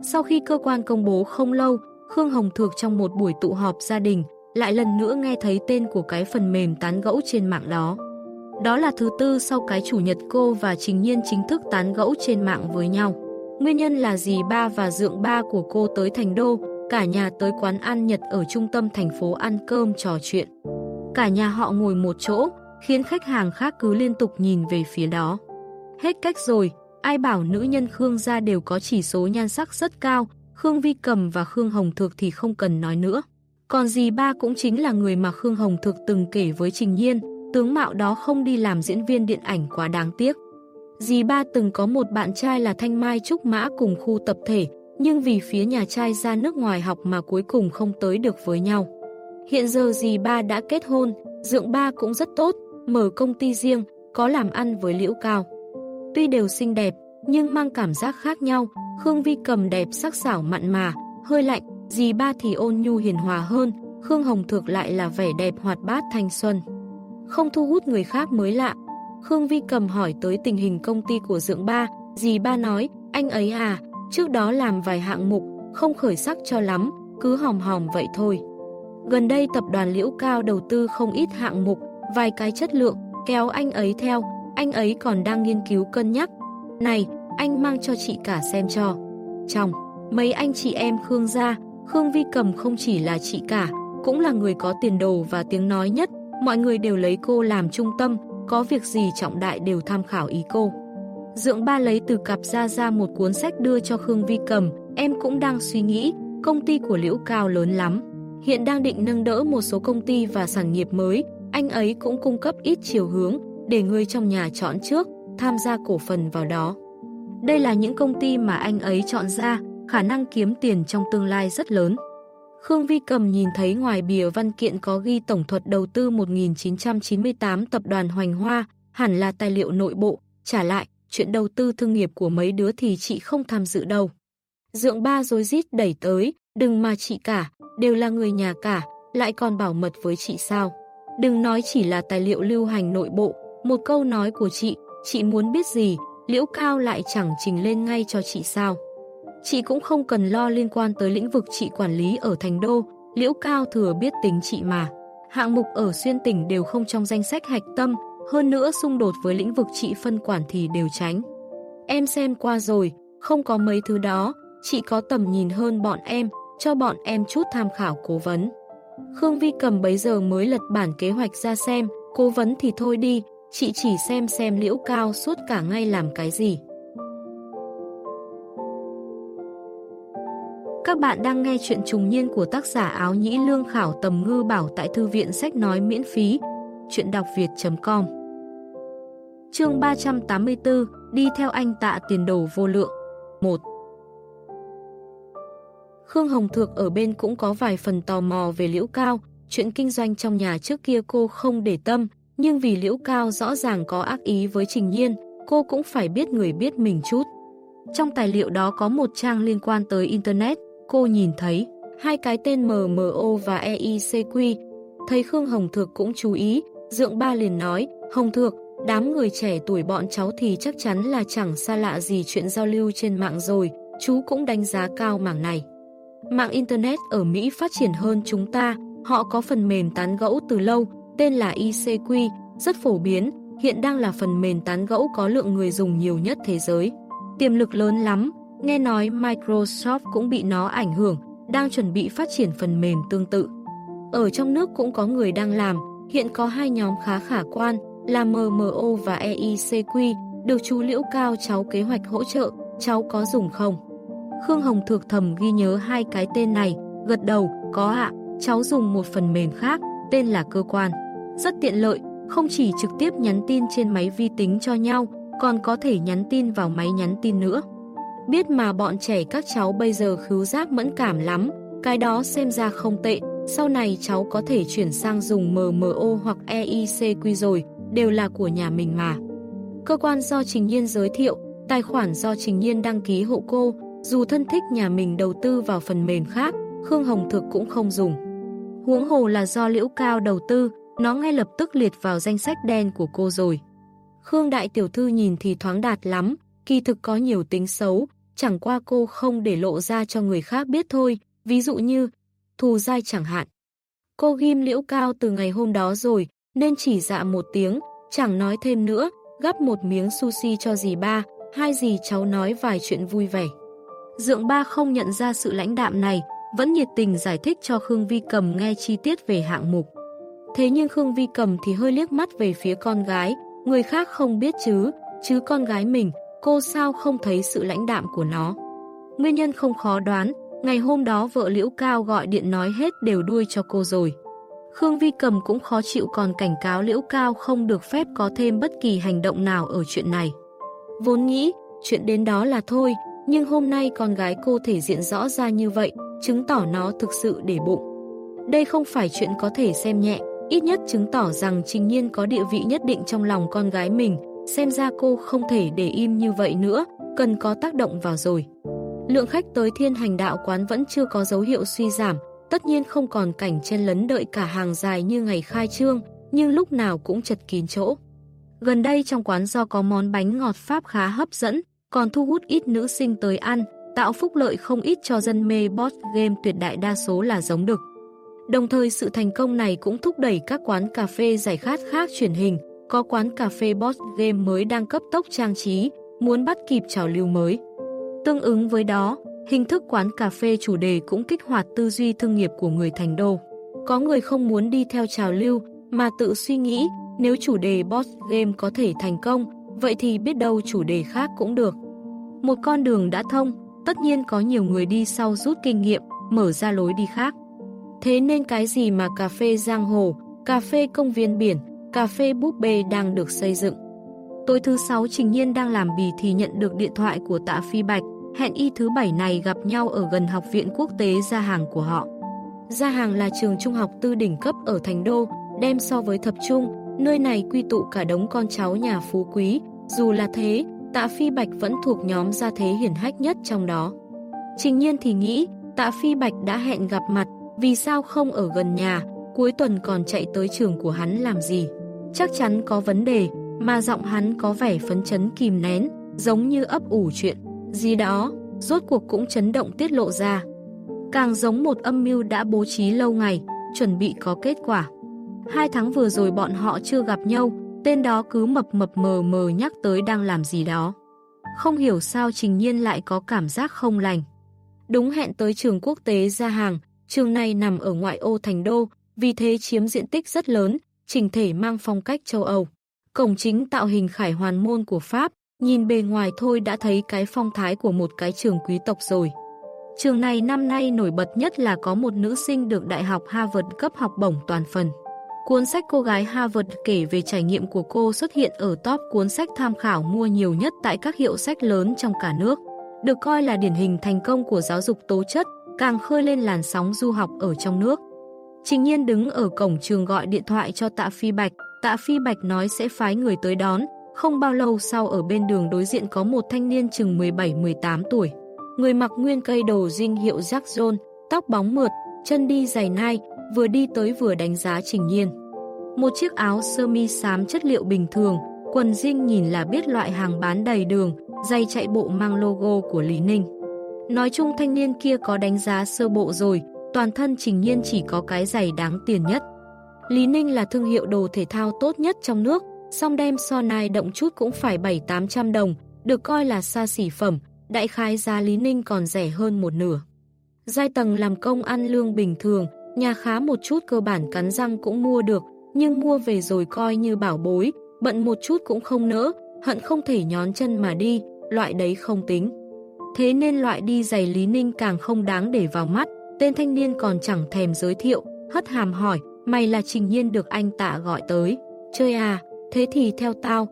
Sau khi cơ quan công bố không lâu, Khương Hồng Thược trong một buổi tụ họp gia đình lại lần nữa nghe thấy tên của cái phần mềm tán gẫu trên mạng đó. Đó là thứ tư sau cái chủ nhật cô và Trình Nhiên chính thức tán gẫu trên mạng với nhau. Nguyên nhân là dì ba và dượng ba của cô tới Thành Đô, cả nhà tới quán ăn Nhật ở trung tâm thành phố ăn cơm trò chuyện. Cả nhà họ ngồi một chỗ, khiến khách hàng khác cứ liên tục nhìn về phía đó. Hết cách rồi, ai bảo nữ nhân Khương gia đều có chỉ số nhan sắc rất cao, Khương Vi Cầm và Khương Hồng Thược thì không cần nói nữa. Còn dì ba cũng chính là người mà Khương Hồng Thược từng kể với Trình Nhiên, tướng mạo đó không đi làm diễn viên điện ảnh quá đáng tiếc. Dì ba từng có một bạn trai là Thanh Mai Trúc Mã cùng khu tập thể, nhưng vì phía nhà trai ra nước ngoài học mà cuối cùng không tới được với nhau. Hiện giờ dì ba đã kết hôn, dưỡng ba cũng rất tốt, mở công ty riêng, có làm ăn với liễu cao. Tuy đều xinh đẹp, nhưng mang cảm giác khác nhau, Khương Vi cầm đẹp sắc sảo mặn mà, hơi lạnh, dì ba thì ôn nhu hiền hòa hơn, Khương Hồng Thược lại là vẻ đẹp hoạt bát thanh xuân. Không thu hút người khác mới lạ. Khương Vi cầm hỏi tới tình hình công ty của dượng ba, dì ba nói, anh ấy à, trước đó làm vài hạng mục, không khởi sắc cho lắm, cứ hòm hòm vậy thôi. Gần đây tập đoàn Liễu Cao đầu tư không ít hạng mục, vài cái chất lượng, kéo anh ấy theo, anh ấy còn đang nghiên cứu cân nhắc. Này, anh mang cho chị cả xem cho. Trong, mấy anh chị em Khương gia, Khương Vi Cầm không chỉ là chị cả, cũng là người có tiền đồ và tiếng nói nhất, mọi người đều lấy cô làm trung tâm, có việc gì trọng đại đều tham khảo ý cô. Dượng ba lấy từ cặp ra ra một cuốn sách đưa cho Khương Vi Cầm, em cũng đang suy nghĩ, công ty của Liễu Cao lớn lắm. Hiện đang định nâng đỡ một số công ty và sản nghiệp mới, anh ấy cũng cung cấp ít chiều hướng để người trong nhà chọn trước, tham gia cổ phần vào đó. Đây là những công ty mà anh ấy chọn ra, khả năng kiếm tiền trong tương lai rất lớn. Khương Vi Cầm nhìn thấy ngoài bìa văn kiện có ghi tổng thuật đầu tư 1998 tập đoàn Hoành Hoa, hẳn là tài liệu nội bộ, trả lại, chuyện đầu tư thương nghiệp của mấy đứa thì chị không tham dự đâu. Dượng ba dối rít đẩy tới, đừng mà chị cả, đều là người nhà cả, lại còn bảo mật với chị sao. Đừng nói chỉ là tài liệu lưu hành nội bộ, một câu nói của chị, chị muốn biết gì, Liễu Cao lại chẳng trình lên ngay cho chị sao. Chị cũng không cần lo liên quan tới lĩnh vực chị quản lý ở Thành Đô, Liễu Cao thừa biết tính chị mà. Hạng mục ở xuyên tỉnh đều không trong danh sách hạch tâm, hơn nữa xung đột với lĩnh vực chị phân quản thì đều tránh. Em xem qua rồi, không có mấy thứ đó, chị có tầm nhìn hơn bọn em, cho bọn em chút tham khảo cố vấn. Khương Vi cầm bấy giờ mới lật bản kế hoạch ra xem, cố vấn thì thôi đi, chị chỉ xem xem liễu cao suốt cả ngày làm cái gì. Các bạn đang nghe chuyện trùng niên của tác giả áo nhĩ lương khảo tầm ngư bảo tại thư viện sách nói miễn phí. Chuyện đọc việt.com Chương 384 Đi theo anh tạ tiền đồ vô lượng. 1 Khương Hồng Thược ở bên cũng có vài phần tò mò về Liễu Cao, chuyện kinh doanh trong nhà trước kia cô không để tâm, nhưng vì Liễu Cao rõ ràng có ác ý với Trình Nhiên, cô cũng phải biết người biết mình chút. Trong tài liệu đó có một trang liên quan tới Internet, cô nhìn thấy hai cái tên MMO và EICQ. Thấy Khương Hồng Thược cũng chú ý, Dượng Ba liền nói, Hồng Thược, đám người trẻ tuổi bọn cháu thì chắc chắn là chẳng xa lạ gì chuyện giao lưu trên mạng rồi, chú cũng đánh giá cao mảng này. Mạng Internet ở Mỹ phát triển hơn chúng ta, họ có phần mềm tán gẫu từ lâu, tên là ICQ, rất phổ biến, hiện đang là phần mềm tán gẫu có lượng người dùng nhiều nhất thế giới. Tiềm lực lớn lắm, nghe nói Microsoft cũng bị nó ảnh hưởng, đang chuẩn bị phát triển phần mềm tương tự. Ở trong nước cũng có người đang làm, hiện có hai nhóm khá khả quan là MMO và EICQ, được chú Liễu Cao cháu kế hoạch hỗ trợ, cháu có dùng không? Khương Hồng Thược thầm ghi nhớ hai cái tên này, gật đầu, có ạ, cháu dùng một phần mềm khác, tên là cơ quan. Rất tiện lợi, không chỉ trực tiếp nhắn tin trên máy vi tính cho nhau, còn có thể nhắn tin vào máy nhắn tin nữa. Biết mà bọn trẻ các cháu bây giờ khứu giác mẫn cảm lắm, cái đó xem ra không tệ, sau này cháu có thể chuyển sang dùng MMO hoặc EICQ rồi, đều là của nhà mình mà. Cơ quan do Trình Nhiên giới thiệu, tài khoản do Trình Nhiên đăng ký hộ cô, dù thân thích nhà mình đầu tư vào phần mềm khác, Khương Hồng Thực cũng không dùng. Huống hồ là do Liễu Cao đầu tư, nó ngay lập tức liệt vào danh sách đen của cô rồi. Khương Đại Tiểu Thư nhìn thì thoáng đạt lắm, kỳ thực có nhiều tính xấu, chẳng qua cô không để lộ ra cho người khác biết thôi, ví dụ như thù dai chẳng hạn. Cô ghim liễu cao từ ngày hôm đó rồi, nên chỉ dạ một tiếng, chẳng nói thêm nữa, gắp một miếng sushi cho dì ba, hai dì cháu nói vài chuyện vui vẻ. Dượng ba không nhận ra sự lãnh đạm này, vẫn nhiệt tình giải thích cho Khương Vi Cầm nghe chi tiết về hạng mục. Thế nhưng Khương Vi Cầm thì hơi liếc mắt về phía con gái, người khác không biết chứ, chứ con gái mình, cô sao không thấy sự lãnh đạm của nó. Nguyên nhân không khó đoán, ngày hôm đó vợ Liễu Cao gọi điện nói hết đều đuôi cho cô rồi. Khương Vi Cầm cũng khó chịu còn cảnh cáo Liễu Cao không được phép có thêm bất kỳ hành động nào ở chuyện này. Vốn nghĩ, chuyện đến đó là thôi, nhưng hôm nay con gái cô thể diện rõ ra như vậy, chứng tỏ nó thực sự để bụng. Đây không phải chuyện có thể xem nhẹ, ít nhất chứng tỏ rằng Trình Nhiên có địa vị nhất định trong lòng con gái mình, xem ra cô không thể để im như vậy nữa, cần có tác động vào rồi. Lượng khách tới thiên hành đạo quán vẫn chưa có dấu hiệu suy giảm, tất nhiên không còn cảnh chen lấn đợi cả hàng dài như ngày khai trương, nhưng lúc nào cũng chật kín chỗ. Gần đây trong quán do có món bánh ngọt Pháp khá hấp dẫn, còn thu hút ít nữ sinh tới ăn, tạo phúc lợi không ít cho dân mê bot game tuyệt đại đa số là giống đực. Đồng thời sự thành công này cũng thúc đẩy các quán cà phê giải khát khác truyền hình, có quán cà phê Boss game mới đang cấp tốc trang trí, muốn bắt kịp trào lưu mới. Tương ứng với đó, hình thức quán cà phê chủ đề cũng kích hoạt tư duy thương nghiệp của người thành đô. Có người không muốn đi theo trào lưu, mà tự suy nghĩ, nếu chủ đề Boss game có thể thành công, vậy thì biết đâu chủ đề khác cũng được. Một con đường đã thông, tất nhiên có nhiều người đi sau rút kinh nghiệm, mở ra lối đi khác. Thế nên cái gì mà cà phê giang hồ, cà phê công viên biển, cà phê búp bê đang được xây dựng. Tối thứ sáu Trình Nhiên đang làm bì thì nhận được điện thoại của tạ Phi Bạch, hẹn y thứ bảy này gặp nhau ở gần Học viện Quốc tế Gia Hàng của họ. Gia Hàng là trường trung học tư đỉnh cấp ở Thành Đô, đem so với thập trung, nơi này quy tụ cả đống con cháu nhà phú quý, dù là thế, tạ Phi Bạch vẫn thuộc nhóm gia thế hiển hách nhất trong đó. Trình Nhiên thì nghĩ, tạ Phi Bạch đã hẹn gặp mặt, vì sao không ở gần nhà, cuối tuần còn chạy tới trường của hắn làm gì. Chắc chắn có vấn đề, mà giọng hắn có vẻ phấn chấn kìm nén, giống như ấp ủ chuyện. Gì đó, rốt cuộc cũng chấn động tiết lộ ra. Càng giống một âm mưu đã bố trí lâu ngày, chuẩn bị có kết quả. Hai tháng vừa rồi bọn họ chưa gặp nhau, tên đó cứ mập mập mờ mờ nhắc tới đang làm gì đó. Không hiểu sao Trình Nhiên lại có cảm giác không lành. Đúng hẹn tới trường quốc tế ra hàng, trường này nằm ở ngoại ô thành đô, vì thế chiếm diện tích rất lớn, trình thể mang phong cách châu Âu. Cổng chính tạo hình khải hoàn môn của Pháp, nhìn bề ngoài thôi đã thấy cái phong thái của một cái trường quý tộc rồi. Trường này năm nay nổi bật nhất là có một nữ sinh được Đại học Harvard cấp học bổng toàn phần. Cuốn sách cô gái Harvard kể về trải nghiệm của cô xuất hiện ở top cuốn sách tham khảo mua nhiều nhất tại các hiệu sách lớn trong cả nước. Được coi là điển hình thành công của giáo dục tố chất, càng khơi lên làn sóng du học ở trong nước. Trình Nhiên đứng ở cổng trường gọi điện thoại cho Tạ Phi Bạch, Tạ Phi Bạch nói sẽ phái người tới đón, không bao lâu sau ở bên đường đối diện có một thanh niên chừng 17-18 tuổi. Người mặc nguyên cây đồ dinh hiệu Jack John, tóc bóng mượt, chân đi giày nai, vừa đi tới vừa đánh giá Trình Nhiên. Một chiếc áo sơ mi xám chất liệu bình thường, quần dinh nhìn là biết loại hàng bán đầy đường, giày chạy bộ mang logo của Lý Ninh. Nói chung thanh niên kia có đánh giá sơ bộ rồi, toàn thân Trình Nhiên chỉ có cái giày đáng tiền nhất. Lý Ninh là thương hiệu đồ thể thao tốt nhất trong nước, song đem so nai động chút cũng phải 7-800 đồng, được coi là xa xỉ phẩm, đại khái giá Lý Ninh còn rẻ hơn một nửa. Giai tầng làm công ăn lương bình thường, nhà khá một chút cơ bản cắn răng cũng mua được, nhưng mua về rồi coi như bảo bối, bận một chút cũng không nỡ, hận không thể nhón chân mà đi, loại đấy không tính. Thế nên loại đi giày Lý Ninh càng không đáng để vào mắt, tên thanh niên còn chẳng thèm giới thiệu, hất hàm hỏi, mày là Trình Nhiên được anh tạ gọi tới. Chơi à, thế thì theo tao.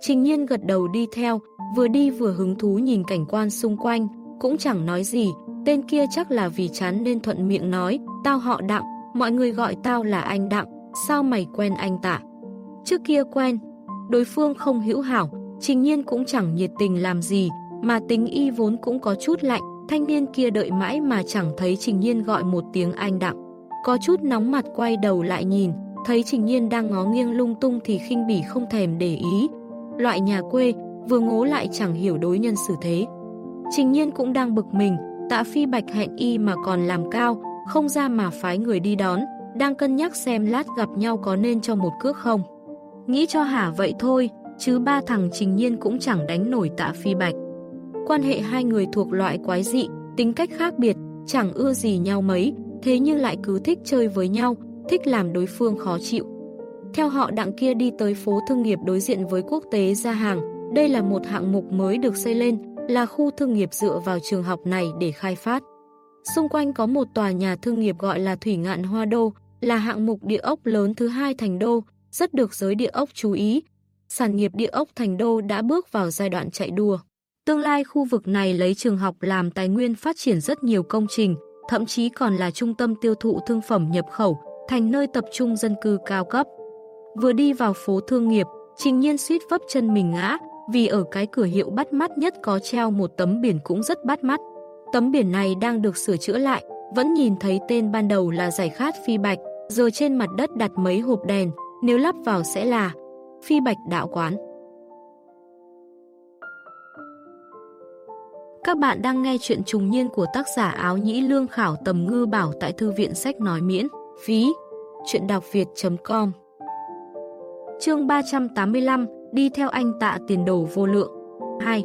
Trình Nhiên gật đầu đi theo, vừa đi vừa hứng thú nhìn cảnh quan xung quanh, cũng chẳng nói gì, tên kia chắc là vì chán nên thuận miệng nói, tao họ Đặng, mọi người gọi tao là anh Đặng, sao mày quen anh tạ? Trước kia quen, đối phương không hữu hảo, Trình nhiên cũng chẳng nhiệt tình làm gì, mà tính y vốn cũng có chút lạnh, thanh niên kia đợi mãi mà chẳng thấy Trình nhiên gọi một tiếng anh đặng. Có chút nóng mặt quay đầu lại nhìn, thấy Trình nhiên đang ngó nghiêng lung tung thì khinh bỉ không thèm để ý. Loại nhà quê, vừa ngố lại chẳng hiểu đối nhân xử thế. Trình nhiên cũng đang bực mình, tạ phi bạch hẹn y mà còn làm cao, không ra mà phái người đi đón, đang cân nhắc xem lát gặp nhau có nên cho một cước không. Nghĩ cho hả vậy thôi, chứ ba thằng trình nhiên cũng chẳng đánh nổi tạ phi bạch. Quan hệ hai người thuộc loại quái dị, tính cách khác biệt, chẳng ưa gì nhau mấy, thế nhưng lại cứ thích chơi với nhau, thích làm đối phương khó chịu. Theo họ đặng kia đi tới phố thương nghiệp đối diện với quốc tế ra hàng, đây là một hạng mục mới được xây lên, là khu thương nghiệp dựa vào trường học này để khai phát. Xung quanh có một tòa nhà thương nghiệp gọi là Thủy Ngạn Hoa Đô, là hạng mục địa ốc lớn thứ hai thành đô, rất được giới địa ốc chú ý. Sản nghiệp địa ốc thành đô đã bước vào giai đoạn chạy đua. Tương lai khu vực này lấy trường học làm tài nguyên phát triển rất nhiều công trình, thậm chí còn là trung tâm tiêu thụ thương phẩm nhập khẩu, thành nơi tập trung dân cư cao cấp. Vừa đi vào phố thương nghiệp, Trình Nhiên suýt vấp chân mình ngã, vì ở cái cửa hiệu bắt mắt nhất có treo một tấm biển cũng rất bắt mắt. Tấm biển này đang được sửa chữa lại, vẫn nhìn thấy tên ban đầu là giải khát phi bạch, giờ trên mặt đất đặt mấy hộp đèn, nếu lắp vào sẽ là phi bạch đạo quán. Các bạn đang nghe chuyện trùng niên của tác giả áo nhĩ lương khảo tầm ngư bảo tại thư viện sách nói miễn, phí, chuyện đọc việt.com Chương 385, đi theo anh tạ tiền đồ vô lượng. 2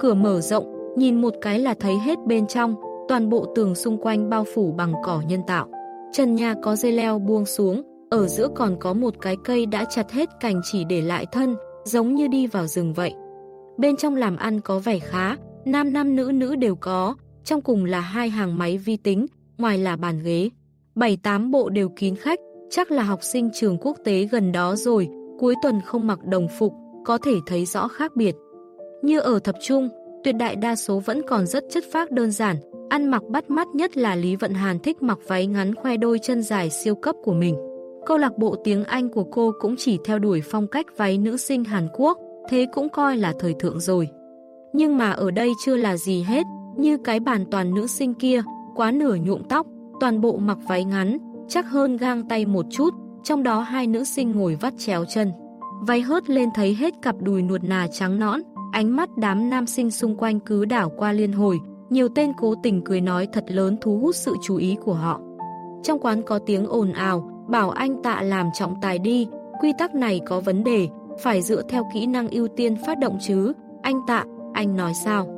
Cửa mở rộng, nhìn một cái là thấy hết bên trong, toàn bộ tường xung quanh bao phủ bằng cỏ nhân tạo. Trần nhà có dây leo buông xuống, ở giữa còn có một cái cây đã chặt hết cành chỉ để lại thân, giống như đi vào rừng vậy. Bên trong làm ăn có vẻ khá, nam nam nữ nữ đều có, trong cùng là hai hàng máy vi tính, ngoài là bàn ghế. Bảy tám bộ đều kín khách, chắc là học sinh trường quốc tế gần đó rồi, cuối tuần không mặc đồng phục, có thể thấy rõ khác biệt. Như ở thập trung, tuyệt đại đa số vẫn còn rất chất phác đơn giản, ăn mặc bắt mắt nhất là Lý Vận Hàn thích mặc váy ngắn khoe đôi chân dài siêu cấp của mình. Câu lạc bộ tiếng Anh của cô cũng chỉ theo đuổi phong cách váy nữ sinh Hàn Quốc, thế cũng coi là thời thượng rồi. Nhưng mà ở đây chưa là gì hết, như cái bàn toàn nữ sinh kia, quá nửa nhuộm tóc, toàn bộ mặc váy ngắn, chắc hơn gang tay một chút, trong đó hai nữ sinh ngồi vắt chéo chân. Váy hớt lên thấy hết cặp đùi nuột nà trắng nõn, ánh mắt đám nam sinh xung quanh cứ đảo qua liên hồi, nhiều tên cố tình cười nói thật lớn thu hút sự chú ý của họ. Trong quán có tiếng ồn ào, bảo anh tạ làm trọng tài đi, quy tắc này có vấn đề, phải dựa theo kỹ năng ưu tiên phát động chứ, anh tạ, anh nói sao?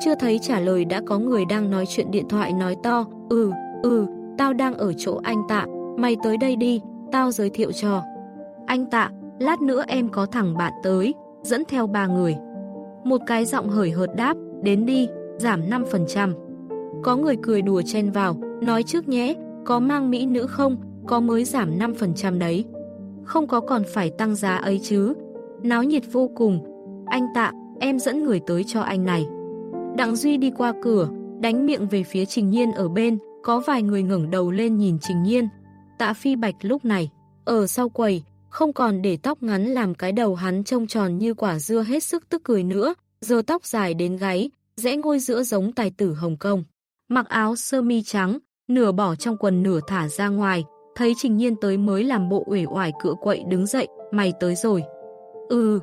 Chưa thấy trả lời đã có người đang nói chuyện điện thoại nói to, ừ, ừ, tao đang ở chỗ anh tạ, mày tới đây đi, tao giới thiệu cho. Anh tạ, lát nữa em có thằng bạn tới, dẫn theo ba người. Một cái giọng hởi hợt đáp, đến đi, giảm 5%. Có người cười đùa chen vào, nói trước nhé, có mang mỹ nữ không, có mới giảm 5% đấy. Không có còn phải tăng giá ấy chứ. Náo nhiệt vô cùng. Anh tạ, em dẫn người tới cho anh này. Đặng Duy đi qua cửa, đánh miệng về phía Trình Nhiên ở bên, có vài người ngẩng đầu lên nhìn Trình Nhiên. Tạ Phi Bạch lúc này, ở sau quầy, không còn để tóc ngắn làm cái đầu hắn trông tròn như quả dưa hết sức tức cười nữa, giờ tóc dài đến gáy, rẽ ngôi giữa giống tài tử Hồng Kông. Mặc áo sơ mi trắng, nửa bỏ trong quần nửa thả ra ngoài, thấy Trình Nhiên tới mới làm bộ uể oải cựa quậy đứng dậy, mày tới rồi. Ừ,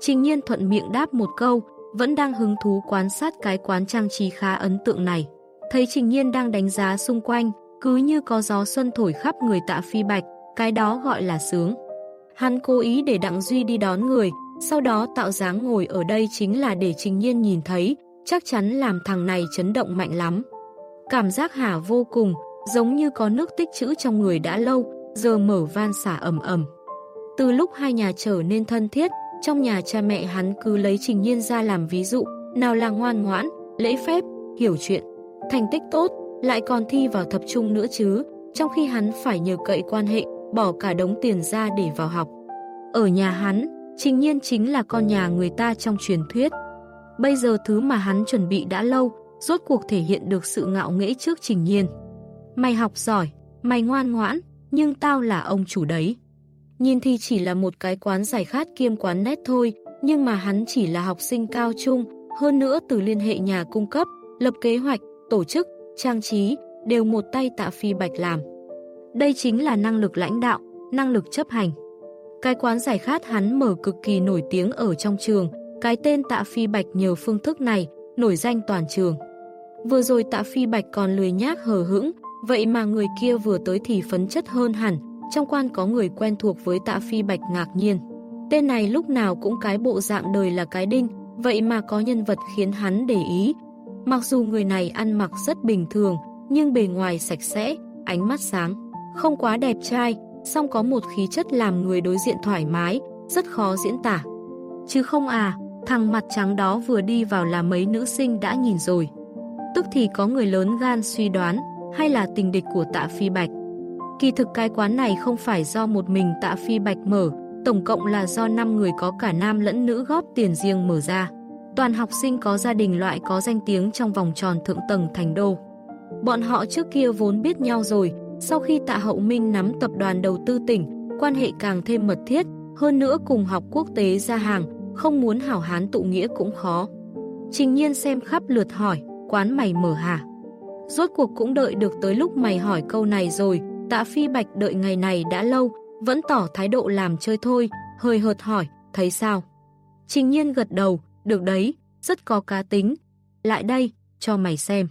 Trình Nhiên thuận miệng đáp một câu, vẫn đang hứng thú quan sát cái quán trang trí khá ấn tượng này. Thấy Trình Nhiên đang đánh giá xung quanh, cứ như có gió xuân thổi khắp người tạ phi bạch, cái đó gọi là sướng. Hắn cố ý để Đặng Duy đi đón người, sau đó tạo dáng ngồi ở đây chính là để Trình Nhiên nhìn thấy, chắc chắn làm thằng này chấn động mạnh lắm. Cảm giác hả vô cùng, giống như có nước tích trữ trong người đã lâu, giờ mở van xả ẩm ẩm. Từ lúc hai nhà trở nên thân thiết, trong nhà cha mẹ hắn cứ lấy Trình Nhiên ra làm ví dụ, nào là ngoan ngoãn, lễ phép, hiểu chuyện, thành tích tốt, lại còn thi vào thập trung nữa chứ, trong khi hắn phải nhờ cậy quan hệ, bỏ cả đống tiền ra để vào học. Ở nhà hắn, Trình Nhiên chính là con nhà người ta trong truyền thuyết. Bây giờ thứ mà hắn chuẩn bị đã lâu, rốt cuộc thể hiện được sự ngạo nghễ trước Trình Nhiên. Mày học giỏi, mày ngoan ngoãn, nhưng tao là ông chủ đấy. Nhìn thì chỉ là một cái quán giải khát kiêm quán nét thôi, nhưng mà hắn chỉ là học sinh cao trung, hơn nữa từ liên hệ nhà cung cấp, lập kế hoạch, tổ chức, trang trí, đều một tay tạ phi bạch làm. Đây chính là năng lực lãnh đạo, năng lực chấp hành. Cái quán giải khát hắn mở cực kỳ nổi tiếng ở trong trường, cái tên tạ phi bạch nhờ phương thức này, nổi danh toàn trường. Vừa rồi tạ phi bạch còn lười nhác hờ hững, vậy mà người kia vừa tới thì phấn chất hơn hẳn, trong quan có người quen thuộc với tạ phi bạch ngạc nhiên. Tên này lúc nào cũng cái bộ dạng đời là cái đinh, vậy mà có nhân vật khiến hắn để ý. Mặc dù người này ăn mặc rất bình thường, nhưng bề ngoài sạch sẽ, ánh mắt sáng, không quá đẹp trai, song có một khí chất làm người đối diện thoải mái, rất khó diễn tả. Chứ không à, thằng mặt trắng đó vừa đi vào là mấy nữ sinh đã nhìn rồi. Tức thì có người lớn gan suy đoán, hay là tình địch của tạ phi bạch. Kỳ thực cái quán này không phải do một mình tạ phi bạch mở, tổng cộng là do 5 người có cả nam lẫn nữ góp tiền riêng mở ra. Toàn học sinh có gia đình loại có danh tiếng trong vòng tròn thượng tầng thành đô. Bọn họ trước kia vốn biết nhau rồi, sau khi tạ hậu minh nắm tập đoàn đầu tư tỉnh, quan hệ càng thêm mật thiết, hơn nữa cùng học quốc tế ra hàng, không muốn hảo hán tụ nghĩa cũng khó. Trình nhiên xem khắp lượt hỏi, quán mày mở hả? Rốt cuộc cũng đợi được tới lúc mày hỏi câu này rồi, tạ phi bạch đợi ngày này đã lâu, vẫn tỏ thái độ làm chơi thôi, hơi hợt hỏi, thấy sao? Trình nhiên gật đầu, được đấy, rất có cá tính. Lại đây, cho mày xem.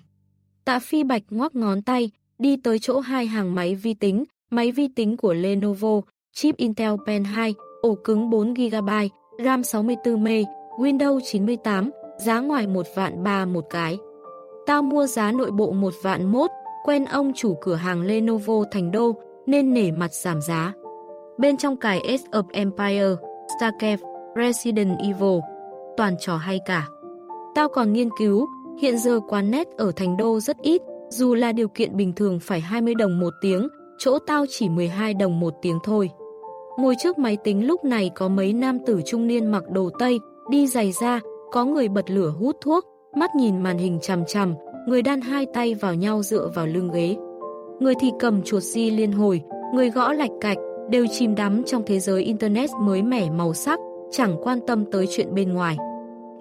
Tạ phi bạch ngoắc ngón tay, đi tới chỗ hai hàng máy vi tính, máy vi tính của Lenovo, chip Intel Pen 2, ổ cứng 4GB, RAM 64MB, Windows 98, giá ngoài 1 vạn 3 một cái. Tao mua giá nội bộ một vạn mốt, quen ông chủ cửa hàng Lenovo thành đô, nên nể mặt giảm giá. Bên trong cài Age of Empire, StarCraft, Resident Evil, toàn trò hay cả. Tao còn nghiên cứu, hiện giờ quán net ở thành đô rất ít, dù là điều kiện bình thường phải 20 đồng một tiếng, chỗ tao chỉ 12 đồng một tiếng thôi. Ngồi trước máy tính lúc này có mấy nam tử trung niên mặc đồ Tây, đi giày ra, có người bật lửa hút thuốc, mắt nhìn màn hình chằm chằm, người đan hai tay vào nhau dựa vào lưng ghế. Người thì cầm chuột di liên hồi, người gõ lạch cạch, đều chìm đắm trong thế giới Internet mới mẻ màu sắc, chẳng quan tâm tới chuyện bên ngoài.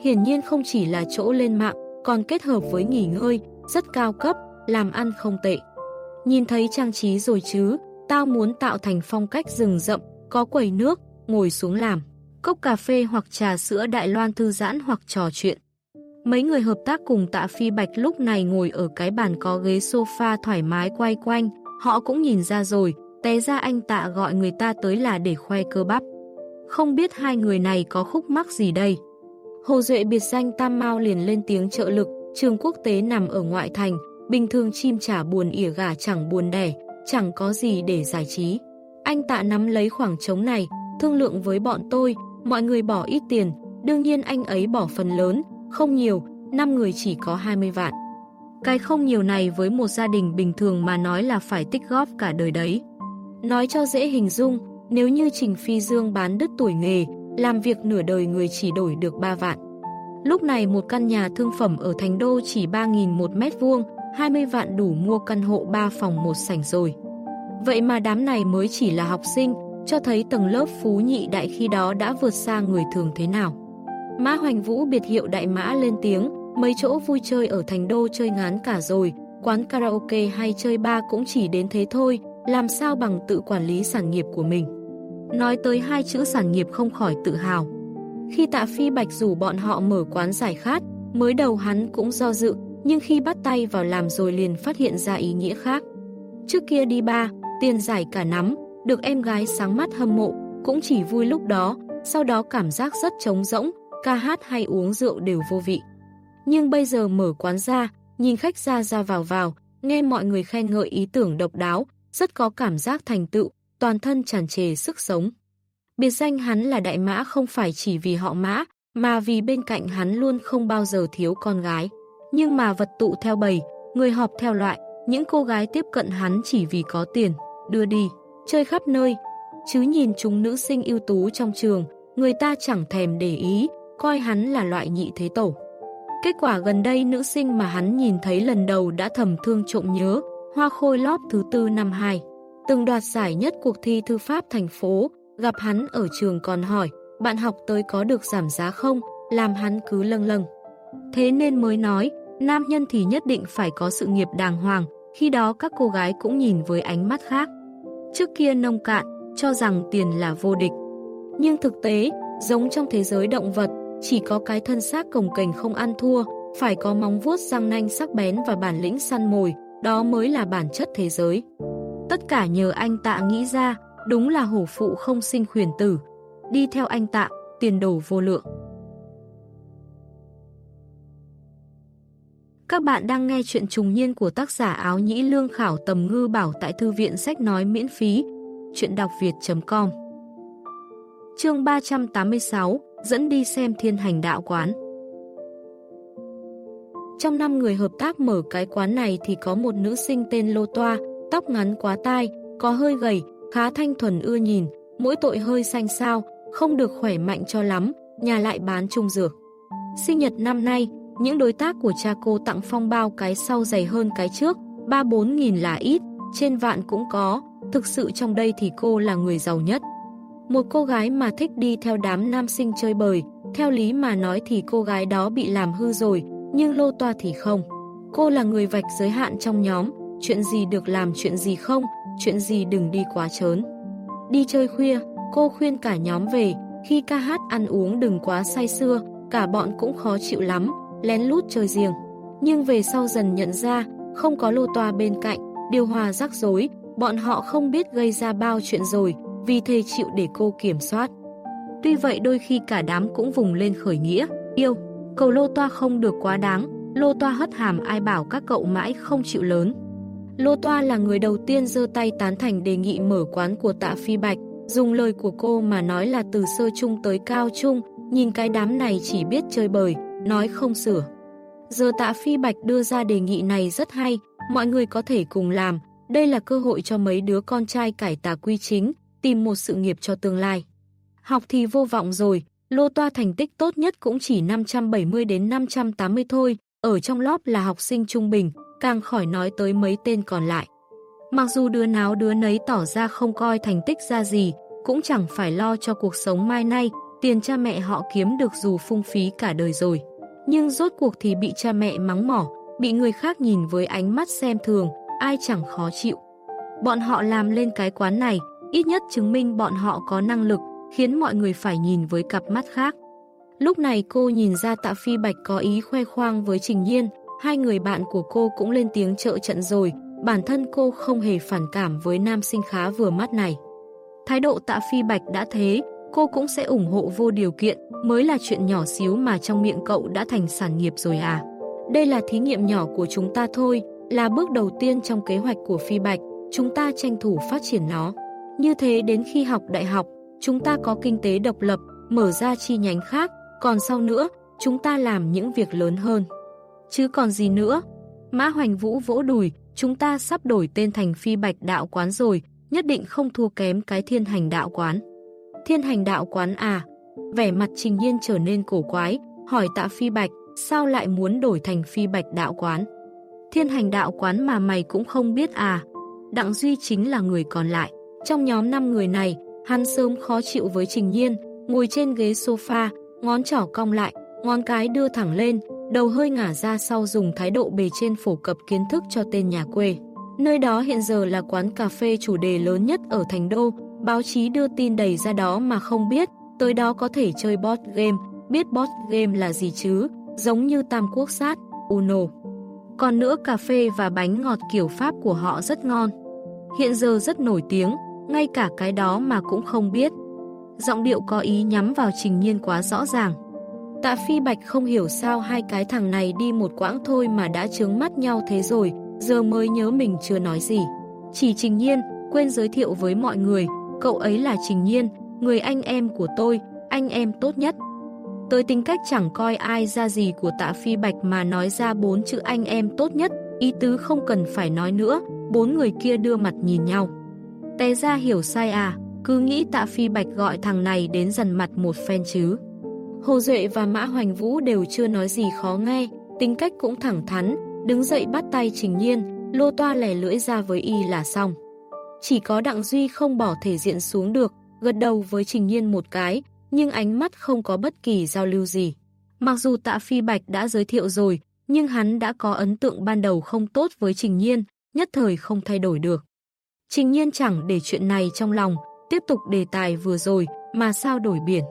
Hiển nhiên không chỉ là chỗ lên mạng, còn kết hợp với nghỉ ngơi, rất cao cấp, làm ăn không tệ. Nhìn thấy trang trí rồi chứ, tao muốn tạo thành phong cách rừng rậm, có quầy nước, ngồi xuống làm. Cốc cà phê hoặc trà sữa Đại Loan thư giãn hoặc trò chuyện. Mấy người hợp tác cùng tạ phi bạch lúc này ngồi ở cái bàn có ghế sofa thoải mái quay quanh, họ cũng nhìn ra rồi, té ra anh tạ gọi người ta tới là để khoe cơ bắp. Không biết hai người này có khúc mắc gì đây. Hồ Duệ biệt danh Tam Mao liền lên tiếng trợ lực, trường quốc tế nằm ở ngoại thành, bình thường chim chả buồn ỉa gà chẳng buồn đẻ, chẳng có gì để giải trí. Anh tạ nắm lấy khoảng trống này, thương lượng với bọn tôi, mọi người bỏ ít tiền, đương nhiên anh ấy bỏ phần lớn, không nhiều, 5 người chỉ có 20 vạn. Cái không nhiều này với một gia đình bình thường mà nói là phải tích góp cả đời đấy. Nói cho dễ hình dung, nếu như Trình Phi Dương bán đứt tuổi nghề, làm việc nửa đời người chỉ đổi được 3 vạn. Lúc này một căn nhà thương phẩm ở Thành Đô chỉ 3.000 một mét vuông, 20 vạn đủ mua căn hộ 3 phòng một sảnh rồi. Vậy mà đám này mới chỉ là học sinh, cho thấy tầng lớp phú nhị đại khi đó đã vượt xa người thường thế nào. Mã Hoành Vũ biệt hiệu đại mã lên tiếng, mấy chỗ vui chơi ở thành đô chơi ngán cả rồi, quán karaoke hay chơi bar cũng chỉ đến thế thôi, làm sao bằng tự quản lý sản nghiệp của mình. Nói tới hai chữ sản nghiệp không khỏi tự hào. Khi tạ phi bạch rủ bọn họ mở quán giải khát, mới đầu hắn cũng do dự, nhưng khi bắt tay vào làm rồi liền phát hiện ra ý nghĩa khác. Trước kia đi ba, tiền giải cả nắm, được em gái sáng mắt hâm mộ, cũng chỉ vui lúc đó, sau đó cảm giác rất trống rỗng, ca hát hay uống rượu đều vô vị. Nhưng bây giờ mở quán ra, nhìn khách ra ra vào vào, nghe mọi người khen ngợi ý tưởng độc đáo, rất có cảm giác thành tựu, toàn thân tràn trề sức sống. Biệt danh hắn là đại mã không phải chỉ vì họ mã, mà vì bên cạnh hắn luôn không bao giờ thiếu con gái. Nhưng mà vật tụ theo bầy, người họp theo loại, những cô gái tiếp cận hắn chỉ vì có tiền, đưa đi, chơi khắp nơi. Chứ nhìn chúng nữ sinh ưu tú trong trường, người ta chẳng thèm để ý, coi hắn là loại nhị thế tổ. Kết quả gần đây nữ sinh mà hắn nhìn thấy lần đầu đã thầm thương trộm nhớ, hoa khôi lót thứ tư năm 2. Từng đoạt giải nhất cuộc thi thư pháp thành phố, gặp hắn ở trường còn hỏi, bạn học tới có được giảm giá không, làm hắn cứ lâng lâng. Thế nên mới nói, nam nhân thì nhất định phải có sự nghiệp đàng hoàng, khi đó các cô gái cũng nhìn với ánh mắt khác. Trước kia nông cạn, cho rằng tiền là vô địch. Nhưng thực tế, giống trong thế giới động vật, chỉ có cái thân xác cồng kềnh không ăn thua, phải có móng vuốt răng nanh sắc bén và bản lĩnh săn mồi, đó mới là bản chất thế giới. Tất cả nhờ anh tạ nghĩ ra, đúng là hổ phụ không sinh khuyển tử. Đi theo anh tạ, tiền đồ vô lượng. Các bạn đang nghe chuyện trùng niên của tác giả áo nhĩ lương khảo tầm ngư bảo tại thư viện sách nói miễn phí. Chuyện đọc việt.com Chương 386 Dẫn đi xem thiên hành đạo quán Trong năm người hợp tác mở cái quán này thì có một nữ sinh tên Lô Toa, tóc ngắn quá tai, có hơi gầy, khá thanh thuần ưa nhìn, mỗi tội hơi xanh sao, không được khỏe mạnh cho lắm, nhà lại bán trung dược. Sinh nhật năm nay, những đối tác của cha cô tặng phong bao cái sau dày hơn cái trước, 3-4 nghìn là ít, trên vạn cũng có, thực sự trong đây thì cô là người giàu nhất. Một cô gái mà thích đi theo đám nam sinh chơi bời, theo lý mà nói thì cô gái đó bị làm hư rồi, nhưng lô toa thì không. Cô là người vạch giới hạn trong nhóm, chuyện gì được làm chuyện gì không, chuyện gì đừng đi quá trớn. Đi chơi khuya, cô khuyên cả nhóm về, khi ca hát ăn uống đừng quá say xưa, cả bọn cũng khó chịu lắm, lén lút chơi riêng. Nhưng về sau dần nhận ra, không có lô toa bên cạnh, điều hòa rắc rối, bọn họ không biết gây ra bao chuyện rồi, vì thầy chịu để cô kiểm soát. Tuy vậy đôi khi cả đám cũng vùng lên khởi nghĩa, yêu, cầu lô toa không được quá đáng, lô toa hất hàm ai bảo các cậu mãi không chịu lớn. Lô toa là người đầu tiên giơ tay tán thành đề nghị mở quán của tạ Phi Bạch, dùng lời của cô mà nói là từ sơ trung tới cao trung, nhìn cái đám này chỉ biết chơi bời, nói không sửa. Giờ tạ Phi Bạch đưa ra đề nghị này rất hay, mọi người có thể cùng làm, đây là cơ hội cho mấy đứa con trai cải tà quy chính, tìm một sự nghiệp cho tương lai. Học thì vô vọng rồi, lô toa thành tích tốt nhất cũng chỉ 570 đến 580 thôi, ở trong lớp là học sinh trung bình, càng khỏi nói tới mấy tên còn lại. Mặc dù đứa nào đứa nấy tỏ ra không coi thành tích ra gì, cũng chẳng phải lo cho cuộc sống mai nay, tiền cha mẹ họ kiếm được dù phung phí cả đời rồi. Nhưng rốt cuộc thì bị cha mẹ mắng mỏ, bị người khác nhìn với ánh mắt xem thường, ai chẳng khó chịu. Bọn họ làm lên cái quán này, ít nhất chứng minh bọn họ có năng lực, khiến mọi người phải nhìn với cặp mắt khác. Lúc này cô nhìn ra tạ phi bạch có ý khoe khoang với Trình Nhiên, hai người bạn của cô cũng lên tiếng trợ trận rồi, bản thân cô không hề phản cảm với nam sinh khá vừa mắt này. Thái độ tạ phi bạch đã thế, cô cũng sẽ ủng hộ vô điều kiện, mới là chuyện nhỏ xíu mà trong miệng cậu đã thành sản nghiệp rồi à. Đây là thí nghiệm nhỏ của chúng ta thôi, là bước đầu tiên trong kế hoạch của phi bạch, chúng ta tranh thủ phát triển nó. Như thế đến khi học đại học, chúng ta có kinh tế độc lập, mở ra chi nhánh khác, còn sau nữa, chúng ta làm những việc lớn hơn. Chứ còn gì nữa? Mã Hoành Vũ vỗ đùi, chúng ta sắp đổi tên thành phi bạch đạo quán rồi, nhất định không thua kém cái thiên hành đạo quán. Thiên hành đạo quán à? Vẻ mặt trình nhiên trở nên cổ quái, hỏi tạ phi bạch, sao lại muốn đổi thành phi bạch đạo quán? Thiên hành đạo quán mà mày cũng không biết à? Đặng Duy chính là người còn lại. Trong nhóm 5 người này, hắn sớm khó chịu với Trình Nhiên, ngồi trên ghế sofa, ngón trỏ cong lại, ngón cái đưa thẳng lên, đầu hơi ngả ra sau dùng thái độ bề trên phổ cập kiến thức cho tên nhà quê. Nơi đó hiện giờ là quán cà phê chủ đề lớn nhất ở Thành Đô, báo chí đưa tin đầy ra đó mà không biết, tới đó có thể chơi board game, biết board game là gì chứ, giống như Tam Quốc Sát, Uno. Còn nữa cà phê và bánh ngọt kiểu Pháp của họ rất ngon. Hiện giờ rất nổi tiếng, ngay cả cái đó mà cũng không biết. Giọng điệu có ý nhắm vào trình nhiên quá rõ ràng. Tạ Phi Bạch không hiểu sao hai cái thằng này đi một quãng thôi mà đã trướng mắt nhau thế rồi, giờ mới nhớ mình chưa nói gì. Chỉ Trình Nhiên, quên giới thiệu với mọi người, cậu ấy là Trình Nhiên, người anh em của tôi, anh em tốt nhất. Tới tính cách chẳng coi ai ra gì của tạ Phi Bạch mà nói ra bốn chữ anh em tốt nhất, ý tứ không cần phải nói nữa, bốn người kia đưa mặt nhìn nhau. Té ra hiểu sai à, cứ nghĩ tạ Phi Bạch gọi thằng này đến dần mặt một phen chứ. Hồ Duệ và Mã Hoành Vũ đều chưa nói gì khó nghe, tính cách cũng thẳng thắn, đứng dậy bắt tay Trình Nhiên, lô toa lẻ lưỡi ra với y là xong. Chỉ có Đặng Duy không bỏ thể diện xuống được, gật đầu với Trình Nhiên một cái, nhưng ánh mắt không có bất kỳ giao lưu gì. Mặc dù tạ Phi Bạch đã giới thiệu rồi, nhưng hắn đã có ấn tượng ban đầu không tốt với Trình Nhiên, nhất thời không thay đổi được. Trình Nhiên chẳng để chuyện này trong lòng, tiếp tục đề tài vừa rồi, mà sao đổi biển.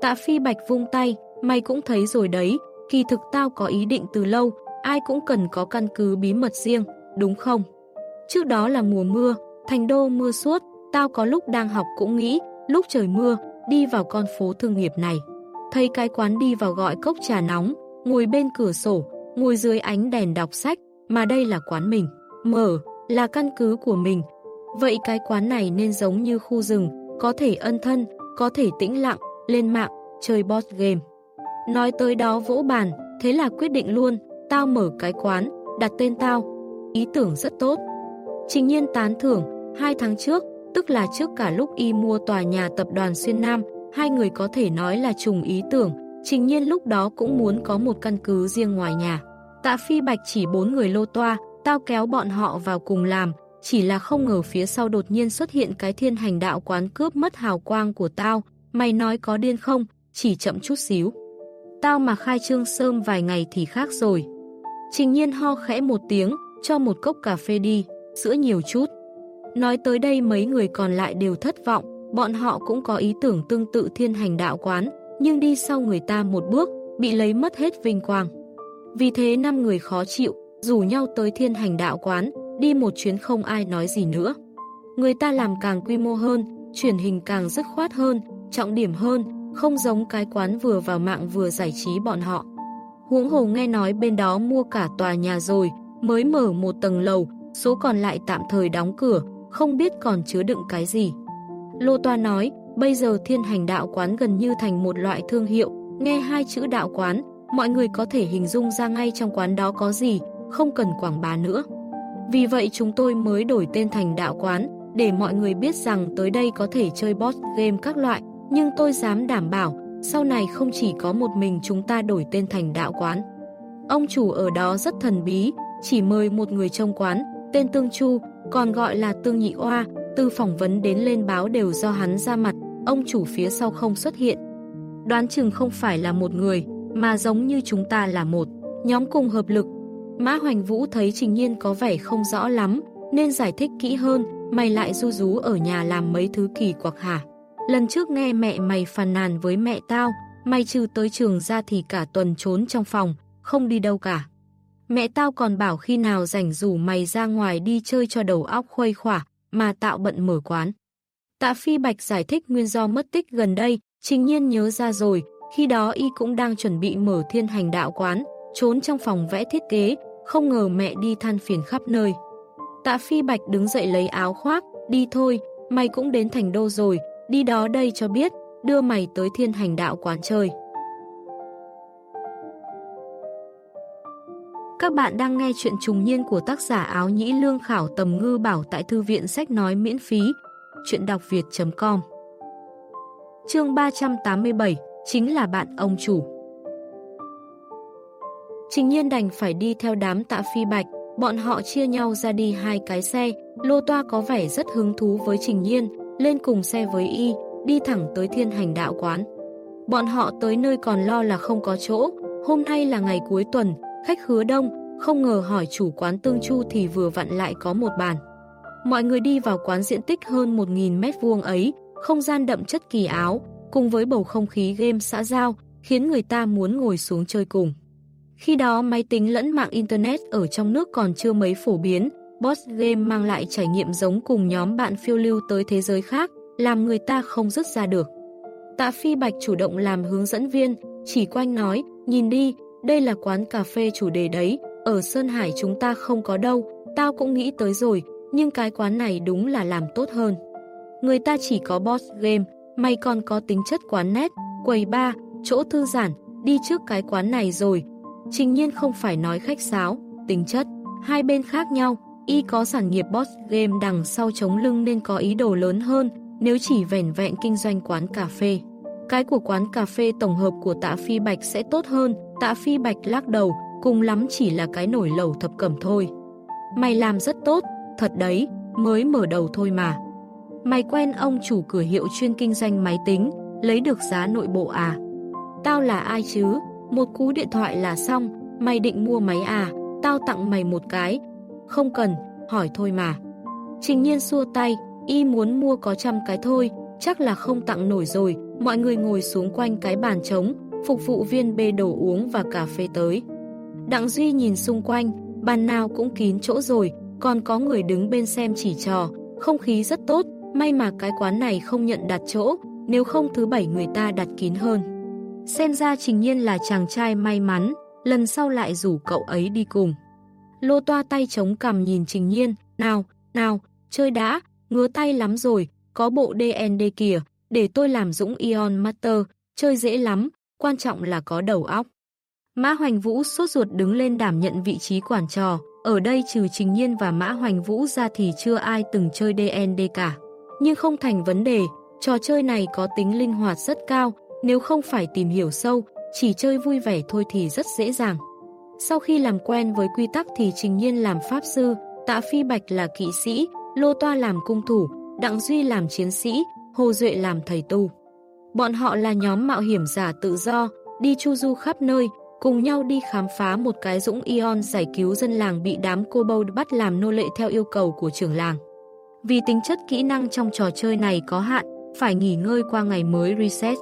Tạ Phi Bạch vung tay, mày cũng thấy rồi đấy, kỳ thực tao có ý định từ lâu, ai cũng cần có căn cứ bí mật riêng, đúng không? Trước đó là mùa mưa, thành đô mưa suốt, tao có lúc đang học cũng nghĩ, lúc trời mưa, đi vào con phố thương nghiệp này. Thấy cái quán đi vào gọi cốc trà nóng, ngồi bên cửa sổ, ngồi dưới ánh đèn đọc sách, mà đây là quán mình. Mở, là căn cứ của mình. Vậy cái quán này nên giống như khu rừng, có thể ân thân, có thể tĩnh lặng, lên mạng, chơi boss game. Nói tới đó vỗ bàn, thế là quyết định luôn, tao mở cái quán, đặt tên tao. Ý tưởng rất tốt. Trình nhiên tán thưởng, hai tháng trước, tức là trước cả lúc y mua tòa nhà tập đoàn Xuyên Nam, hai người có thể nói là trùng ý tưởng, trình nhiên lúc đó cũng muốn có một căn cứ riêng ngoài nhà. Tạ Phi Bạch chỉ bốn người lô toa, tao kéo bọn họ vào cùng làm, chỉ là không ngờ phía sau đột nhiên xuất hiện cái thiên hành đạo quán cướp mất hào quang của tao, mày nói có điên không, chỉ chậm chút xíu. Tao mà khai trương sớm vài ngày thì khác rồi. Trình nhiên ho khẽ một tiếng, cho một cốc cà phê đi, sữa nhiều chút. Nói tới đây mấy người còn lại đều thất vọng, bọn họ cũng có ý tưởng tương tự thiên hành đạo quán, nhưng đi sau người ta một bước, bị lấy mất hết vinh quang. Vì thế năm người khó chịu, rủ nhau tới thiên hành đạo quán, đi một chuyến không ai nói gì nữa. Người ta làm càng quy mô hơn, truyền hình càng dứt khoát hơn, trọng điểm hơn, không giống cái quán vừa vào mạng vừa giải trí bọn họ. Huống hồ nghe nói bên đó mua cả tòa nhà rồi, mới mở một tầng lầu, số còn lại tạm thời đóng cửa, không biết còn chứa đựng cái gì. Lô Toa nói, bây giờ thiên hành đạo quán gần như thành một loại thương hiệu, nghe hai chữ đạo quán, mọi người có thể hình dung ra ngay trong quán đó có gì, không cần quảng bá nữa. Vì vậy chúng tôi mới đổi tên thành đạo quán, để mọi người biết rằng tới đây có thể chơi boss game các loại, nhưng tôi dám đảm bảo, sau này không chỉ có một mình chúng ta đổi tên thành đạo quán. Ông chủ ở đó rất thần bí, chỉ mời một người trong quán, tên Tương Chu, còn gọi là Tương Nhị Oa, từ phỏng vấn đến lên báo đều do hắn ra mặt, ông chủ phía sau không xuất hiện. Đoán chừng không phải là một người, mà giống như chúng ta là một, nhóm cùng hợp lực. Mã Hoành Vũ thấy Trình Nhiên có vẻ không rõ lắm, nên giải thích kỹ hơn, mày lại du rú ở nhà làm mấy thứ kỳ quặc hả. Lần trước nghe mẹ mày phàn nàn với mẹ tao, mày trừ tới trường ra thì cả tuần trốn trong phòng, không đi đâu cả. Mẹ tao còn bảo khi nào rảnh rủ mày ra ngoài đi chơi cho đầu óc khuây khỏa, mà tạo bận mở quán. Tạ Phi Bạch giải thích nguyên do mất tích gần đây, trình nhiên nhớ ra rồi, khi đó y cũng đang chuẩn bị mở thiên hành đạo quán, trốn trong phòng vẽ thiết kế, không ngờ mẹ đi than phiền khắp nơi. Tạ Phi Bạch đứng dậy lấy áo khoác, đi thôi, mày cũng đến thành đô rồi, đi đó đây cho biết, đưa mày tới thiên hành đạo quán chơi. Các bạn đang nghe chuyện trùng niên của tác giả áo nhĩ lương khảo tầm ngư bảo tại thư viện sách nói miễn phí. Chuyện đọc việt.com Chương 387 Chính là bạn ông chủ Trình nhiên đành phải đi theo đám tạ phi bạch, bọn họ chia nhau ra đi hai cái xe, lô toa có vẻ rất hứng thú với Trình nhiên, lên cùng xe với y, đi thẳng tới thiên hành đạo quán. Bọn họ tới nơi còn lo là không có chỗ, hôm nay là ngày cuối tuần, khách hứa đông, không ngờ hỏi chủ quán tương chu thì vừa vặn lại có một bàn. Mọi người đi vào quán diện tích hơn 1.000 mét vuông ấy, không gian đậm chất kỳ áo, cùng với bầu không khí game xã giao, khiến người ta muốn ngồi xuống chơi cùng. Khi đó máy tính lẫn mạng Internet ở trong nước còn chưa mấy phổ biến, Boss Game mang lại trải nghiệm giống cùng nhóm bạn phiêu lưu tới thế giới khác, làm người ta không dứt ra được. Tạ Phi Bạch chủ động làm hướng dẫn viên, chỉ quanh nói, nhìn đi, đây là quán cà phê chủ đề đấy, ở Sơn Hải chúng ta không có đâu, tao cũng nghĩ tới rồi, nhưng cái quán này đúng là làm tốt hơn. Người ta chỉ có boss game, mày còn có tính chất quán nét, quầy bar, chỗ thư giãn, đi trước cái quán này rồi. Trình nhiên không phải nói khách sáo, tính chất, hai bên khác nhau, y có sản nghiệp boss game đằng sau chống lưng nên có ý đồ lớn hơn, nếu chỉ vẻn vẹn kinh doanh quán cà phê. Cái của quán cà phê tổng hợp của tạ Phi Bạch sẽ tốt hơn, tạ Phi Bạch lắc đầu, cùng lắm chỉ là cái nổi lẩu thập cẩm thôi. Mày làm rất tốt, thật đấy, mới mở đầu thôi mà. Mày quen ông chủ cửa hiệu chuyên kinh doanh máy tính, lấy được giá nội bộ à? Tao là ai chứ? Một cú điện thoại là xong, mày định mua máy à? Tao tặng mày một cái. Không cần, hỏi thôi mà. Trình nhiên xua tay, y muốn mua có trăm cái thôi, chắc là không tặng nổi rồi. Mọi người ngồi xuống quanh cái bàn trống, phục vụ viên bê đồ uống và cà phê tới. Đặng Duy nhìn xung quanh, bàn nào cũng kín chỗ rồi, còn có người đứng bên xem chỉ trò, không khí rất tốt, may mà cái quán này không nhận đặt chỗ, nếu không thứ bảy người ta đặt kín hơn. Xem ra Trình Nhiên là chàng trai may mắn, lần sau lại rủ cậu ấy đi cùng. Lô toa tay chống cằm nhìn Trình Nhiên, nào, nào, chơi đã, ngứa tay lắm rồi, có bộ DND kìa, để tôi làm Dũng Ion Master, chơi dễ lắm, quan trọng là có đầu óc. Mã Hoành Vũ sốt ruột đứng lên đảm nhận vị trí quản trò, ở đây trừ Trình Nhiên và Mã Hoành Vũ ra thì chưa ai từng chơi DND cả. Nhưng không thành vấn đề, trò chơi này có tính linh hoạt rất cao, nếu không phải tìm hiểu sâu, chỉ chơi vui vẻ thôi thì rất dễ dàng. Sau khi làm quen với quy tắc thì Trình Nhiên làm pháp sư, Tạ Phi Bạch là kỵ sĩ, Lô Toa làm cung thủ, Đặng Duy làm chiến sĩ, Hồ Duệ làm thầy tu. Bọn họ là nhóm mạo hiểm giả tự do, đi chu du khắp nơi, cùng nhau đi khám phá một cái dũng ion giải cứu dân làng bị đám cô bâu bắt làm nô lệ theo yêu cầu của trưởng làng. Vì tính chất kỹ năng trong trò chơi này có hạn, phải nghỉ ngơi qua ngày mới reset.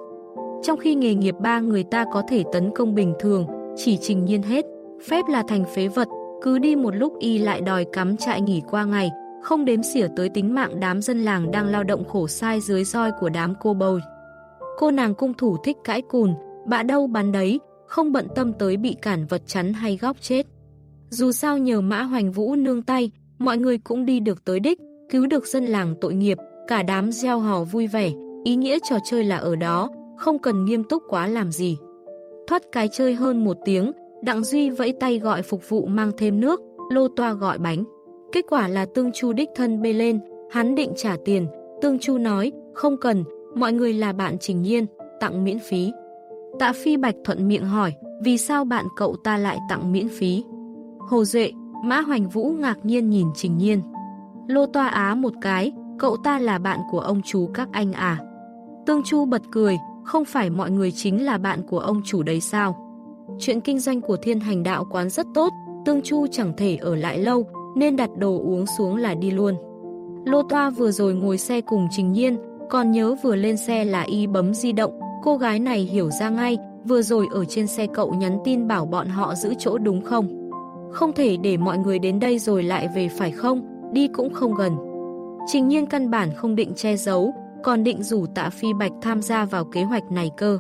Trong khi nghề nghiệp ba người ta có thể tấn công bình thường, chỉ trình nhiên hết, phép là thành phế vật, cứ đi một lúc y lại đòi cắm trại nghỉ qua ngày, không đếm xỉa tới tính mạng đám dân làng đang lao động khổ sai dưới roi của đám cô bầu. Cô nàng cung thủ thích cãi cùn, bạ đâu bắn đấy, không bận tâm tới bị cản vật chắn hay góc chết. Dù sao nhờ Mã Hoành Vũ nương tay, mọi người cũng đi được tới đích, cứu được dân làng tội nghiệp, cả đám gieo hò vui vẻ, ý nghĩa trò chơi là ở đó, không cần nghiêm túc quá làm gì. Thoát cái chơi hơn một tiếng, Đặng Duy vẫy tay gọi phục vụ mang thêm nước, lô toa gọi bánh. Kết quả là Tương Chu đích thân bê lên, hắn định trả tiền, Tương Chu nói, không cần, mọi người là bạn trình nhiên, tặng miễn phí. Tạ Phi Bạch thuận miệng hỏi, vì sao bạn cậu ta lại tặng miễn phí? Hồ Duệ, Mã Hoành Vũ ngạc nhiên nhìn Trình Nhiên. Lô toa á một cái, cậu ta là bạn của ông chú các anh à? Tương Chu bật cười, không phải mọi người chính là bạn của ông chủ đấy sao? Chuyện kinh doanh của thiên hành đạo quán rất tốt, Tương Chu chẳng thể ở lại lâu, nên đặt đồ uống xuống là đi luôn. Lô toa vừa rồi ngồi xe cùng Trình Nhiên, còn nhớ vừa lên xe là y bấm di động, cô gái này hiểu ra ngay, vừa rồi ở trên xe cậu nhắn tin bảo bọn họ giữ chỗ đúng không? Không thể để mọi người đến đây rồi lại về phải không? Đi cũng không gần. Trình nhiên căn bản không định che giấu, còn định rủ tạ phi bạch tham gia vào kế hoạch này cơ.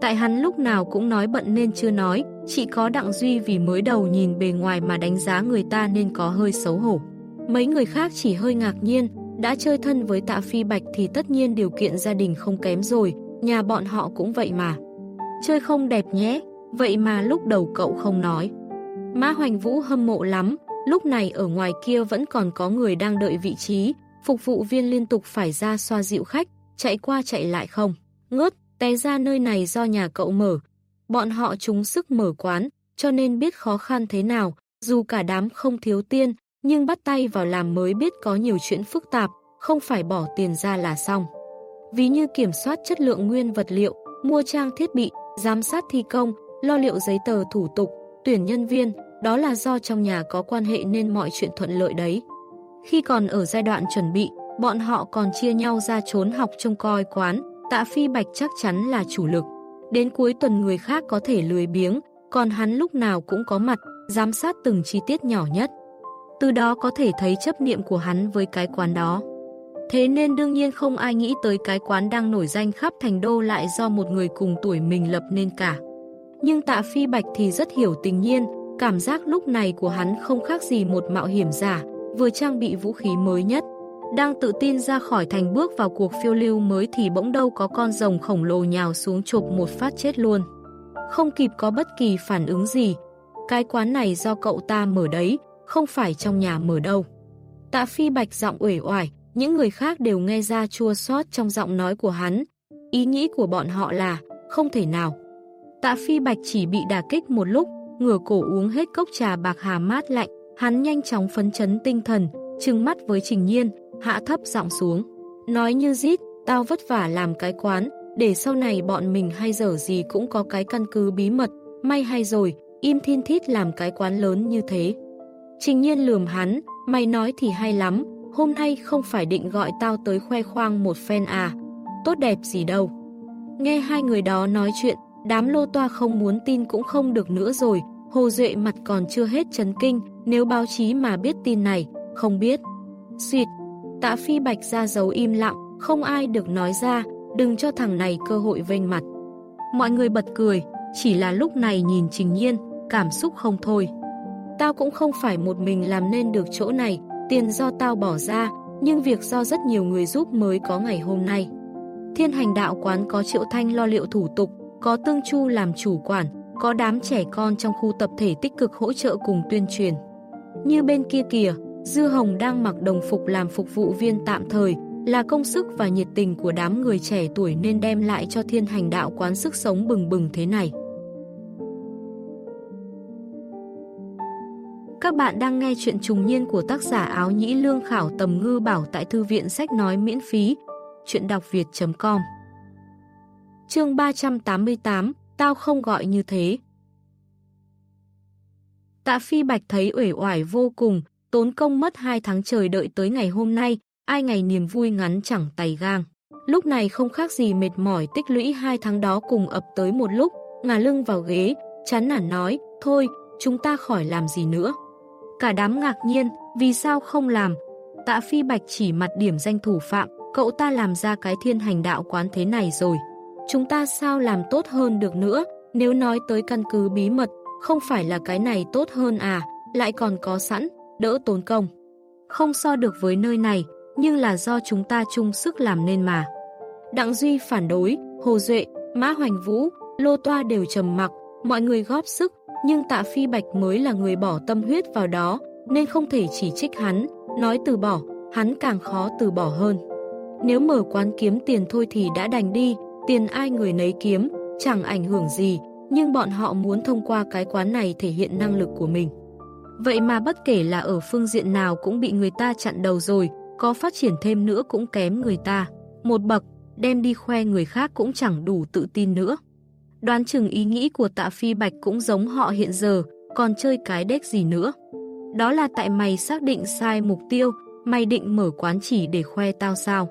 Tại hắn lúc nào cũng nói bận nên chưa nói, chỉ có Đặng Duy vì mới đầu nhìn bề ngoài mà đánh giá người ta nên có hơi xấu hổ. Mấy người khác chỉ hơi ngạc nhiên, đã chơi thân với tạ phi bạch thì tất nhiên điều kiện gia đình không kém rồi, nhà bọn họ cũng vậy mà. Chơi không đẹp nhé, vậy mà lúc đầu cậu không nói. Mã Hoành Vũ hâm mộ lắm, lúc này ở ngoài kia vẫn còn có người đang đợi vị trí, phục vụ viên liên tục phải ra xoa dịu khách, chạy qua chạy lại không. Ngớt, té ra nơi này do nhà cậu mở. Bọn họ trúng sức mở quán, cho nên biết khó khăn thế nào, dù cả đám không thiếu tiền, nhưng bắt tay vào làm mới biết có nhiều chuyện phức tạp, không phải bỏ tiền ra là xong. Ví như kiểm soát chất lượng nguyên vật liệu, mua trang thiết bị, giám sát thi công, lo liệu giấy tờ thủ tục, tuyển nhân viên, đó là do trong nhà có quan hệ nên mọi chuyện thuận lợi đấy. Khi còn ở giai đoạn chuẩn bị, bọn họ còn chia nhau ra trốn học trông coi quán, tạ phi bạch chắc chắn là chủ lực. Đến cuối tuần người khác có thể lười biếng, còn hắn lúc nào cũng có mặt, giám sát từng chi tiết nhỏ nhất. Từ đó có thể thấy chấp niệm của hắn với cái quán đó. Thế nên đương nhiên không ai nghĩ tới cái quán đang nổi danh khắp thành đô lại do một người cùng tuổi mình lập nên cả. Nhưng tạ phi bạch thì rất hiểu tình nhiên, cảm giác lúc này của hắn không khác gì một mạo hiểm giả, vừa trang bị vũ khí mới nhất. Đang tự tin ra khỏi thành bước vào cuộc phiêu lưu mới thì bỗng đâu có con rồng khổng lồ nhào xuống chụp một phát chết luôn. Không kịp có bất kỳ phản ứng gì. Cái quán này do cậu ta mở đấy, không phải trong nhà mở đâu. Tạ phi bạch giọng uể oải, những người khác đều nghe ra chua xót trong giọng nói của hắn. Ý nghĩ của bọn họ là, không thể nào. Tạ Phi Bạch chỉ bị đả kích một lúc, ngửa cổ uống hết cốc trà bạc hà mát lạnh, hắn nhanh chóng phấn chấn tinh thần, trừng mắt với Trình Nhiên, hạ thấp giọng xuống. Nói như rít, tao vất vả làm cái quán, để sau này bọn mình hay dở gì cũng có cái căn cứ bí mật, may hay rồi, im thiên thít làm cái quán lớn như thế. Trình nhiên lườm hắn, mày nói thì hay lắm, hôm nay không phải định gọi tao tới khoe khoang một phen à, tốt đẹp gì đâu. Nghe hai người đó nói chuyện, đám lô toa không muốn tin cũng không được nữa rồi, Hồ Duệ mặt còn chưa hết chấn kinh, nếu báo chí mà biết tin này, không biết. Xuyệt, tạ phi bạch ra dấu im lặng, không ai được nói ra, đừng cho thằng này cơ hội vênh mặt. Mọi người bật cười, chỉ là lúc này nhìn Trình Nhiên, cảm xúc không thôi. Tao cũng không phải một mình làm nên được chỗ này, tiền do tao bỏ ra, nhưng việc do rất nhiều người giúp mới có ngày hôm nay. Thiên hành đạo quán có Triệu Thanh lo liệu thủ tục, có Tương Chu làm chủ quản, có đám trẻ con trong khu tập thể tích cực hỗ trợ cùng tuyên truyền. Như bên kia kìa, Dư Hồng đang mặc đồng phục làm phục vụ viên tạm thời, là công sức và nhiệt tình của đám người trẻ tuổi nên đem lại cho thiên hành đạo quán sức sống bừng bừng thế này. Các bạn đang nghe chuyện trùng niên của tác giả áo nhĩ lương khảo tầm ngư bảo tại thư viện sách nói miễn phí. Chuyện đọc việt.com Chương 388 Tao không gọi như thế. Tạ Phi Bạch thấy uể oải vô cùng, tốn công mất hai tháng trời đợi tới ngày hôm nay, ai ngày niềm vui ngắn chẳng tay gang. Lúc này không khác gì mệt mỏi tích lũy hai tháng đó cùng ập tới một lúc, ngả lưng vào ghế, chán nản nói, thôi, chúng ta khỏi làm gì nữa. Cả đám ngạc nhiên, vì sao không làm? Tạ Phi Bạch chỉ mặt điểm danh thủ phạm, cậu ta làm ra cái thiên hành đạo quán thế này rồi. Chúng ta sao làm tốt hơn được nữa, nếu nói tới căn cứ bí mật, không phải là cái này tốt hơn à, lại còn có sẵn, đỡ tốn công. Không so được với nơi này, nhưng là do chúng ta chung sức làm nên mà. Đặng Duy phản đối, Hồ Duệ, Mã Hoành Vũ, Lô Toa đều trầm mặc, mọi người góp sức, nhưng Tạ Phi Bạch mới là người bỏ tâm huyết vào đó, nên không thể chỉ trích hắn, nói từ bỏ, hắn càng khó từ bỏ hơn. Nếu mở quán kiếm tiền thôi thì đã đành đi, tiền ai người nấy kiếm, chẳng ảnh hưởng gì, nhưng bọn họ muốn thông qua cái quán này thể hiện năng lực của mình. Vậy mà bất kể là ở phương diện nào cũng bị người ta chặn đầu rồi, có phát triển thêm nữa cũng kém người ta. Một bậc, đem đi khoe người khác cũng chẳng đủ tự tin nữa. Đoán chừng ý nghĩ của tạ phi bạch cũng giống họ hiện giờ, còn chơi cái đếch gì nữa. Đó là tại mày xác định sai mục tiêu, mày định mở quán chỉ để khoe tao sao.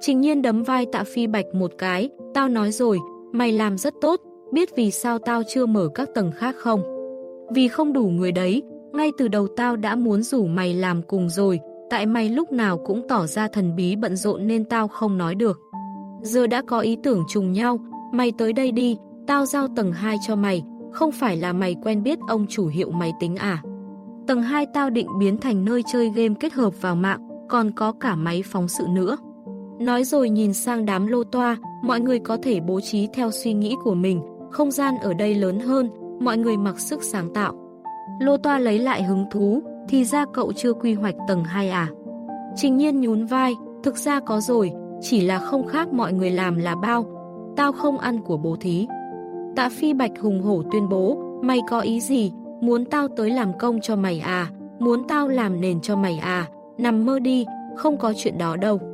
Trình nhiên đấm vai tạ phi bạch một cái, tao nói rồi, mày làm rất tốt, biết vì sao tao chưa mở các tầng khác không? Vì không đủ người đấy, ngay từ đầu tao đã muốn rủ mày làm cùng rồi, tại mày lúc nào cũng tỏ ra thần bí bận rộn nên tao không nói được. Giờ đã có ý tưởng trùng nhau, mày tới đây đi, tao giao tầng 2 cho mày, không phải là mày quen biết ông chủ hiệu máy tính à. Tầng 2 tao định biến thành nơi chơi game kết hợp vào mạng, còn có cả máy phóng sự nữa. Nói rồi nhìn sang đám lô toa, mọi người có thể bố trí theo suy nghĩ của mình, không gian ở đây lớn hơn, mọi người mặc sức sáng tạo. Lô toa lấy lại hứng thú, thì ra cậu chưa quy hoạch tầng 2 à. Trình nhiên nhún vai, thực ra có rồi, chỉ là không khác mọi người làm là bao, tao không ăn của bố thí. Tạ Phi Bạch hùng hổ tuyên bố, mày có ý gì, muốn tao tới làm công cho mày à, muốn tao làm nền cho mày à, nằm mơ đi, không có chuyện đó đâu.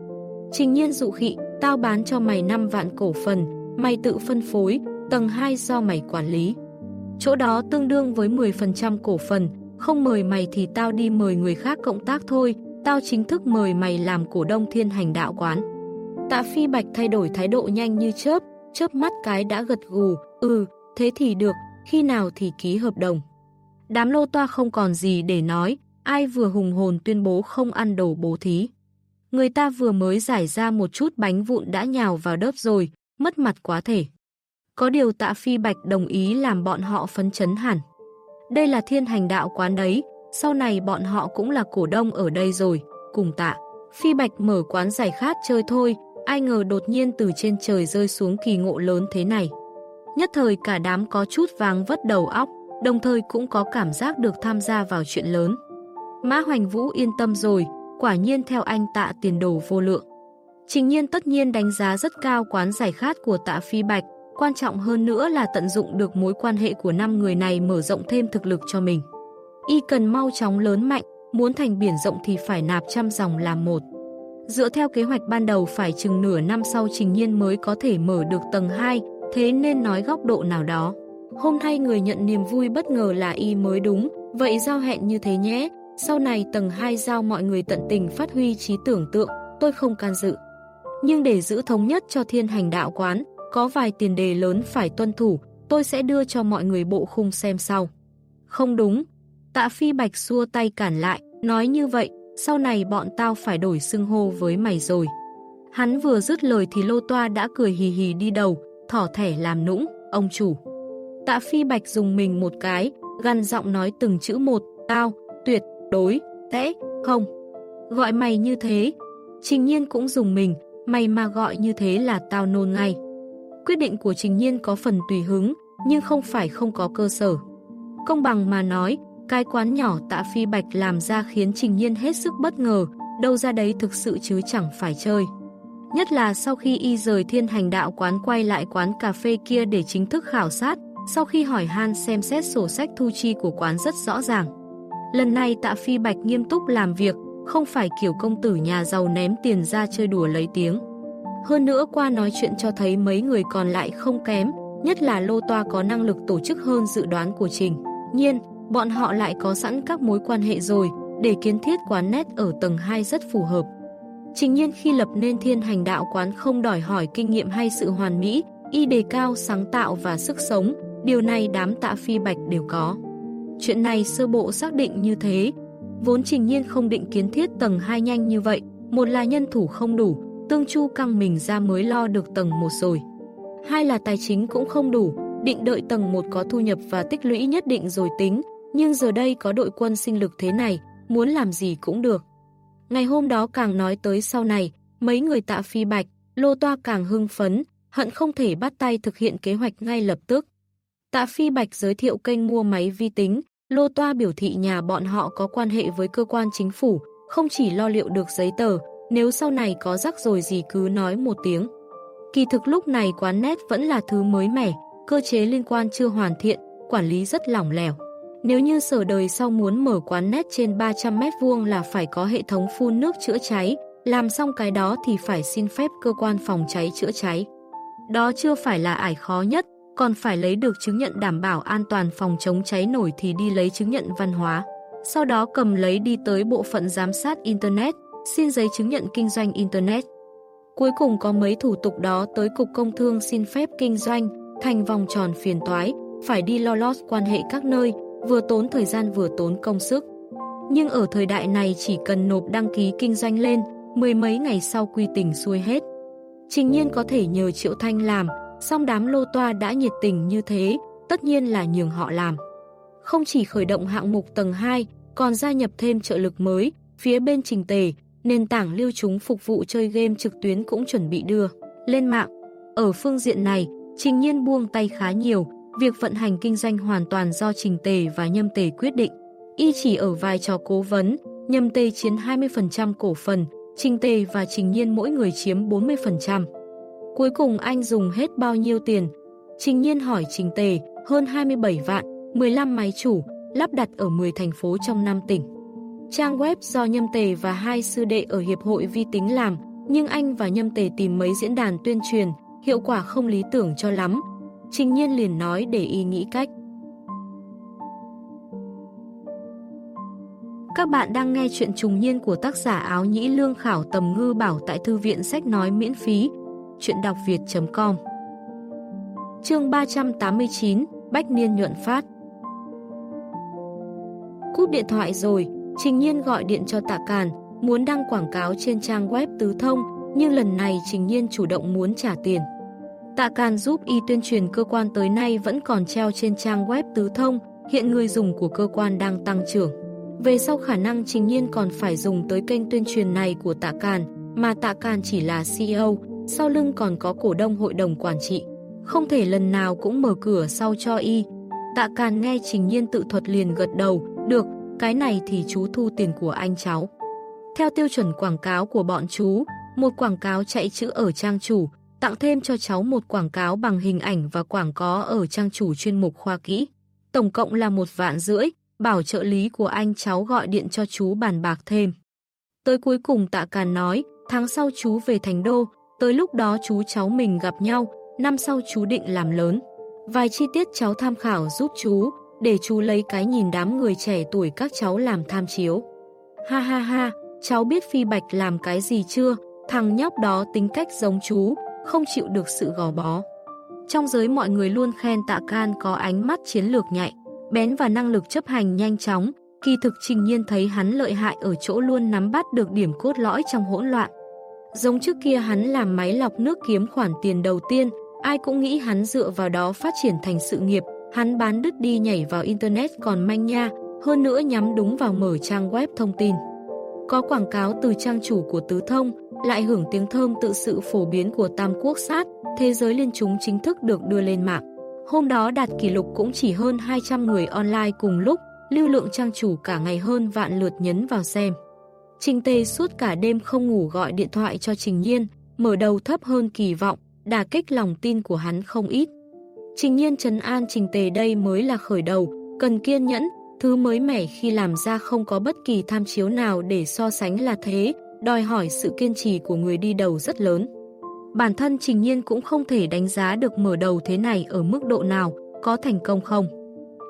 Trình nhiên dụ khị, tao bán cho mày 5 vạn cổ phần, mày tự phân phối, tầng 2 do mày quản lý. Chỗ đó tương đương với 10% cổ phần, không mời mày thì tao đi mời người khác cộng tác thôi, tao chính thức mời mày làm cổ đông thiên hành đạo quán. Tạ Phi Bạch thay đổi thái độ nhanh như chớp, chớp mắt cái đã gật gù, ừ, thế thì được, khi nào thì ký hợp đồng. Đám lô toa không còn gì để nói, ai vừa hùng hồn tuyên bố không ăn đồ bố thí. Người ta vừa mới giải ra một chút bánh vụn đã nhào vào đớp rồi, mất mặt quá thể. Có điều tạ phi bạch đồng ý làm bọn họ phấn chấn hẳn. Đây là thiên hành đạo quán đấy, sau này bọn họ cũng là cổ đông ở đây rồi, cùng tạ. Phi bạch mở quán giải khát chơi thôi, ai ngờ đột nhiên từ trên trời rơi xuống kỳ ngộ lớn thế này. Nhất thời cả đám có chút vàng vất đầu óc, đồng thời cũng có cảm giác được tham gia vào chuyện lớn. Mã Hoành Vũ yên tâm rồi, quả nhiên theo anh tạ tiền đồ vô lượng. Trình nhiên tất nhiên đánh giá rất cao quán giải khát của tạ Phi Bạch, quan trọng hơn nữa là tận dụng được mối quan hệ của năm người này mở rộng thêm thực lực cho mình. Y cần mau chóng lớn mạnh, muốn thành biển rộng thì phải nạp trăm dòng làm một. Dựa theo kế hoạch ban đầu phải chừng nửa năm sau Trình Nhiên mới có thể mở được tầng 2, thế nên nói góc độ nào đó. Hôm nay người nhận niềm vui bất ngờ là y mới đúng, vậy giao hẹn như thế nhé. Sau này tầng 2 giao mọi người tận tình phát huy trí tưởng tượng, tôi không can dự. Nhưng để giữ thống nhất cho thiên hành đạo quán, có vài tiền đề lớn phải tuân thủ, tôi sẽ đưa cho mọi người bộ khung xem sau. Không đúng. Tạ Phi Bạch xua tay cản lại, nói như vậy, sau này bọn tao phải đổi xưng hô với mày rồi. Hắn vừa dứt lời thì Lô Toa đã cười hì hì đi đầu, thỏ thẻ làm nũng, ông chủ. Tạ Phi Bạch dùng mình một cái, gằn giọng nói từng chữ một, tao, tuyệt, đối, tẽ, không. Gọi mày như thế. Trình nhiên cũng dùng mình, mày mà gọi như thế là tao nôn ngay. Quyết định của Trình nhiên có phần tùy hứng, nhưng không phải không có cơ sở. Công bằng mà nói, cái quán nhỏ tạ phi bạch làm ra khiến Trình Nhiên hết sức bất ngờ, đâu ra đấy thực sự chứ chẳng phải chơi. Nhất là sau khi y rời thiên hành đạo quán quay lại quán cà phê kia để chính thức khảo sát, sau khi hỏi han xem xét sổ sách thu chi của quán rất rõ ràng. Lần này tạ phi bạch nghiêm túc làm việc, không phải kiểu công tử nhà giàu ném tiền ra chơi đùa lấy tiếng. Hơn nữa qua nói chuyện cho thấy mấy người còn lại không kém, nhất là lô toa có năng lực tổ chức hơn dự đoán của Trình. Nhiên, bọn họ lại có sẵn các mối quan hệ rồi, để kiến thiết quán nét ở tầng 2 rất phù hợp. Trình nhiên khi lập nên thiên hành đạo quán không đòi hỏi kinh nghiệm hay sự hoàn mỹ, y đề cao sáng tạo và sức sống, điều này đám tạ phi bạch đều có. Chuyện này sơ bộ xác định như thế, vốn trình nhiên không định kiến thiết tầng 2 nhanh như vậy, một là nhân thủ không đủ, tương chu căng mình ra mới lo được tầng 1 rồi. Hai là tài chính cũng không đủ, định đợi tầng 1 có thu nhập và tích lũy nhất định rồi tính, nhưng giờ đây có đội quân sinh lực thế này, muốn làm gì cũng được. Ngày hôm đó càng nói tới sau này, mấy người tạ phi bạch, lô toa càng hưng phấn, hận không thể bắt tay thực hiện kế hoạch ngay lập tức. Tạ phi bạch giới thiệu kênh mua máy vi tính, lô toa biểu thị nhà bọn họ có quan hệ với cơ quan chính phủ, không chỉ lo liệu được giấy tờ, nếu sau này có rắc rồi gì cứ nói một tiếng. Kỳ thực lúc này quán nét vẫn là thứ mới mẻ, cơ chế liên quan chưa hoàn thiện, quản lý rất lỏng lẻo. Nếu như sở đời sau muốn mở quán nét trên 300 mét vuông là phải có hệ thống phun nước chữa cháy, làm xong cái đó thì phải xin phép cơ quan phòng cháy chữa cháy. Đó chưa phải là ải khó nhất, còn phải lấy được chứng nhận đảm bảo an toàn phòng chống cháy nổi thì đi lấy chứng nhận văn hóa. Sau đó cầm lấy đi tới bộ phận giám sát Internet, xin giấy chứng nhận kinh doanh Internet. Cuối cùng có mấy thủ tục đó tới Cục Công Thương xin phép kinh doanh, thành vòng tròn phiền toái, phải đi lo lót quan hệ các nơi, vừa tốn thời gian vừa tốn công sức. Nhưng ở thời đại này chỉ cần nộp đăng ký kinh doanh lên, mười mấy ngày sau quy tình xuôi hết. Trình nhiên có thể nhờ Triệu Thanh làm, song đám lô toa đã nhiệt tình như thế, tất nhiên là nhường họ làm. Không chỉ khởi động hạng mục tầng 2, còn gia nhập thêm trợ lực mới, phía bên trình tề, nền tảng lưu trúng phục vụ chơi game trực tuyến cũng chuẩn bị đưa lên mạng. Ở phương diện này, trình nhiên buông tay khá nhiều, việc vận hành kinh doanh hoàn toàn do Trình Tề và Nhâm Tề quyết định. Y chỉ ở vai trò cố vấn, Nhâm Tề chiếm 20% cổ phần, Trình Tề và Trình Nhiên mỗi người chiếm 40%. Cuối cùng anh dùng hết bao nhiêu tiền? Trình Nhiên hỏi Trình Tề, hơn 27 vạn, 15 máy chủ, lắp đặt ở 10 thành phố trong 5 tỉnh. Trang web do Nhâm Tề và hai sư đệ ở Hiệp hội Vi tính làm, nhưng anh và Nhâm Tề tìm mấy diễn đàn tuyên truyền, hiệu quả không lý tưởng cho lắm, Trình nhiên liền nói để y nghĩ cách. Các bạn đang nghe chuyện trùng niên của tác giả áo nhĩ lương khảo tầm ngư bảo tại thư viện sách nói miễn phí. Chuyện đọc việt.com Chương 389 Bách Niên nhuận phát Cúp điện thoại rồi, Trình Nhiên gọi điện cho Tạ Càn, muốn đăng quảng cáo trên trang web Tứ Thông, nhưng lần này Trình Nhiên chủ động muốn trả tiền. Tạ Càn giúp y tuyên truyền cơ quan tới nay vẫn còn treo trên trang web tứ thông, hiện người dùng của cơ quan đang tăng trưởng. Về sau khả năng trình nhiên còn phải dùng tới kênh tuyên truyền này của Tạ Càn, mà Tạ Càn chỉ là CEO, sau lưng còn có cổ đông hội đồng quản trị. Không thể lần nào cũng mở cửa sau cho y. Tạ Càn nghe trình nhiên tự thuật liền gật đầu, được, cái này thì chú thu tiền của anh cháu. Theo tiêu chuẩn quảng cáo của bọn chú, một quảng cáo chạy chữ ở trang chủ, tặng thêm cho cháu một quảng cáo bằng hình ảnh và quảng có ở trang chủ chuyên mục khoa kỹ. Tổng cộng là một vạn rưỡi, bảo trợ lý của anh cháu gọi điện cho chú bàn bạc thêm. Tới cuối cùng tạ càn nói, tháng sau chú về thành đô, tới lúc đó chú cháu mình gặp nhau, năm sau chú định làm lớn. Vài chi tiết cháu tham khảo giúp chú, để chú lấy cái nhìn đám người trẻ tuổi các cháu làm tham chiếu. Ha ha ha, cháu biết Phi Bạch làm cái gì chưa? Thằng nhóc đó tính cách giống chú, không chịu được sự gò bó. Trong giới mọi người luôn khen tạ can có ánh mắt chiến lược nhạy, bén và năng lực chấp hành nhanh chóng, kỳ thực trình nhiên thấy hắn lợi hại ở chỗ luôn nắm bắt được điểm cốt lõi trong hỗn loạn. Giống trước kia hắn làm máy lọc nước kiếm khoản tiền đầu tiên, ai cũng nghĩ hắn dựa vào đó phát triển thành sự nghiệp, hắn bán đứt đi nhảy vào Internet còn manh nha, hơn nữa nhắm đúng vào mở trang web thông tin. Có quảng cáo từ trang chủ của Tứ Thông, lại hưởng tiếng thơm tự sự phổ biến của Tam Quốc Sát, thế giới liên chúng chính thức được đưa lên mạng. Hôm đó đạt kỷ lục cũng chỉ hơn 200 người online cùng lúc, lưu lượng trang chủ cả ngày hơn vạn lượt nhấn vào xem. Trình Tê suốt cả đêm không ngủ gọi điện thoại cho Trình Nhiên, mở đầu thấp hơn kỳ vọng, đả kích lòng tin của hắn không ít. Trình Nhiên trấn an Trình Tề đây mới là khởi đầu, cần kiên nhẫn, thứ mới mẻ khi làm ra không có bất kỳ tham chiếu nào để so sánh là thế, đòi hỏi sự kiên trì của người đi đầu rất lớn. Bản thân Trình Nhiên cũng không thể đánh giá được mở đầu thế này ở mức độ nào, có thành công không.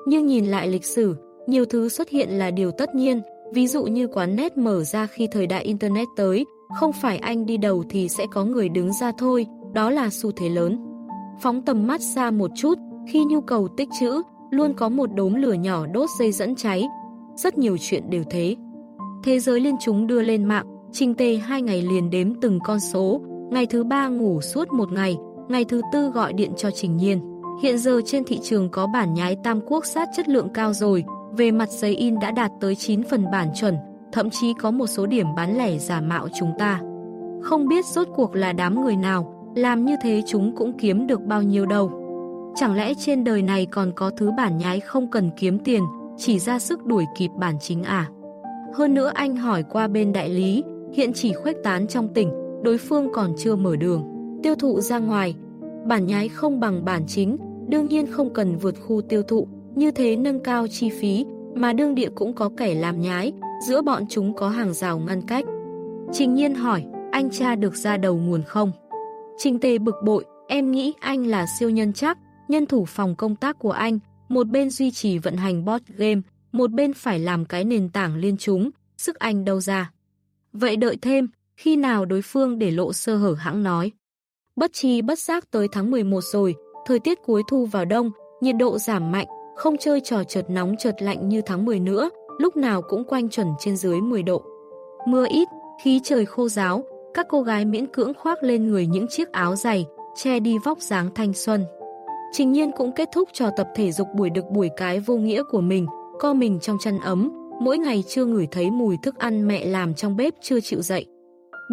Nhưng nhìn lại lịch sử, nhiều thứ xuất hiện là điều tất nhiên, ví dụ như quán net mở ra khi thời đại Internet tới, không phải anh đi đầu thì sẽ có người đứng ra thôi, đó là xu thế lớn. Phóng tầm mắt xa một chút, khi nhu cầu tích trữ, luôn có một đốm lửa nhỏ đốt dây dẫn cháy. Rất nhiều chuyện đều thế. Thế giới liên chúng đưa lên mạng, Trình Tề hai ngày liền đếm từng con số, ngày thứ ba ngủ suốt một ngày, ngày thứ tư gọi điện cho Trình Nhiên. Hiện giờ trên thị trường có bản nhái tam quốc sát chất lượng cao rồi, về mặt giấy in đã đạt tới 9 phần bản chuẩn, thậm chí có một số điểm bán lẻ giả mạo chúng ta. Không biết rốt cuộc là đám người nào, làm như thế chúng cũng kiếm được bao nhiêu đâu. Chẳng lẽ trên đời này còn có thứ bản nhái không cần kiếm tiền, chỉ ra sức đuổi kịp bản chính à? Hơn nữa anh hỏi qua bên đại lý, hiện chỉ khuếch tán trong tỉnh, đối phương còn chưa mở đường, tiêu thụ ra ngoài. Bản nhái không bằng bản chính, đương nhiên không cần vượt khu tiêu thụ, như thế nâng cao chi phí, mà đương địa cũng có kẻ làm nhái, giữa bọn chúng có hàng rào ngăn cách. Trình nhiên hỏi, anh cha được ra đầu nguồn không? Trình tề bực bội, em nghĩ anh là siêu nhân chắc, nhân thủ phòng công tác của anh, một bên duy trì vận hành bot game, một bên phải làm cái nền tảng liên chúng, sức anh đâu ra. Vậy đợi thêm, khi nào đối phương để lộ sơ hở hãng nói. Bất chi bất giác tới tháng 11 rồi, thời tiết cuối thu vào đông, nhiệt độ giảm mạnh, không chơi trò chợt nóng chợt lạnh như tháng 10 nữa, lúc nào cũng quanh chuẩn trên dưới 10 độ. Mưa ít, khí trời khô ráo, các cô gái miễn cưỡng khoác lên người những chiếc áo dày, che đi vóc dáng thanh xuân. Trình nhiên cũng kết thúc trò tập thể dục buổi được buổi cái vô nghĩa của mình, co mình trong chăn ấm, mỗi ngày chưa ngửi thấy mùi thức ăn mẹ làm trong bếp chưa chịu dậy.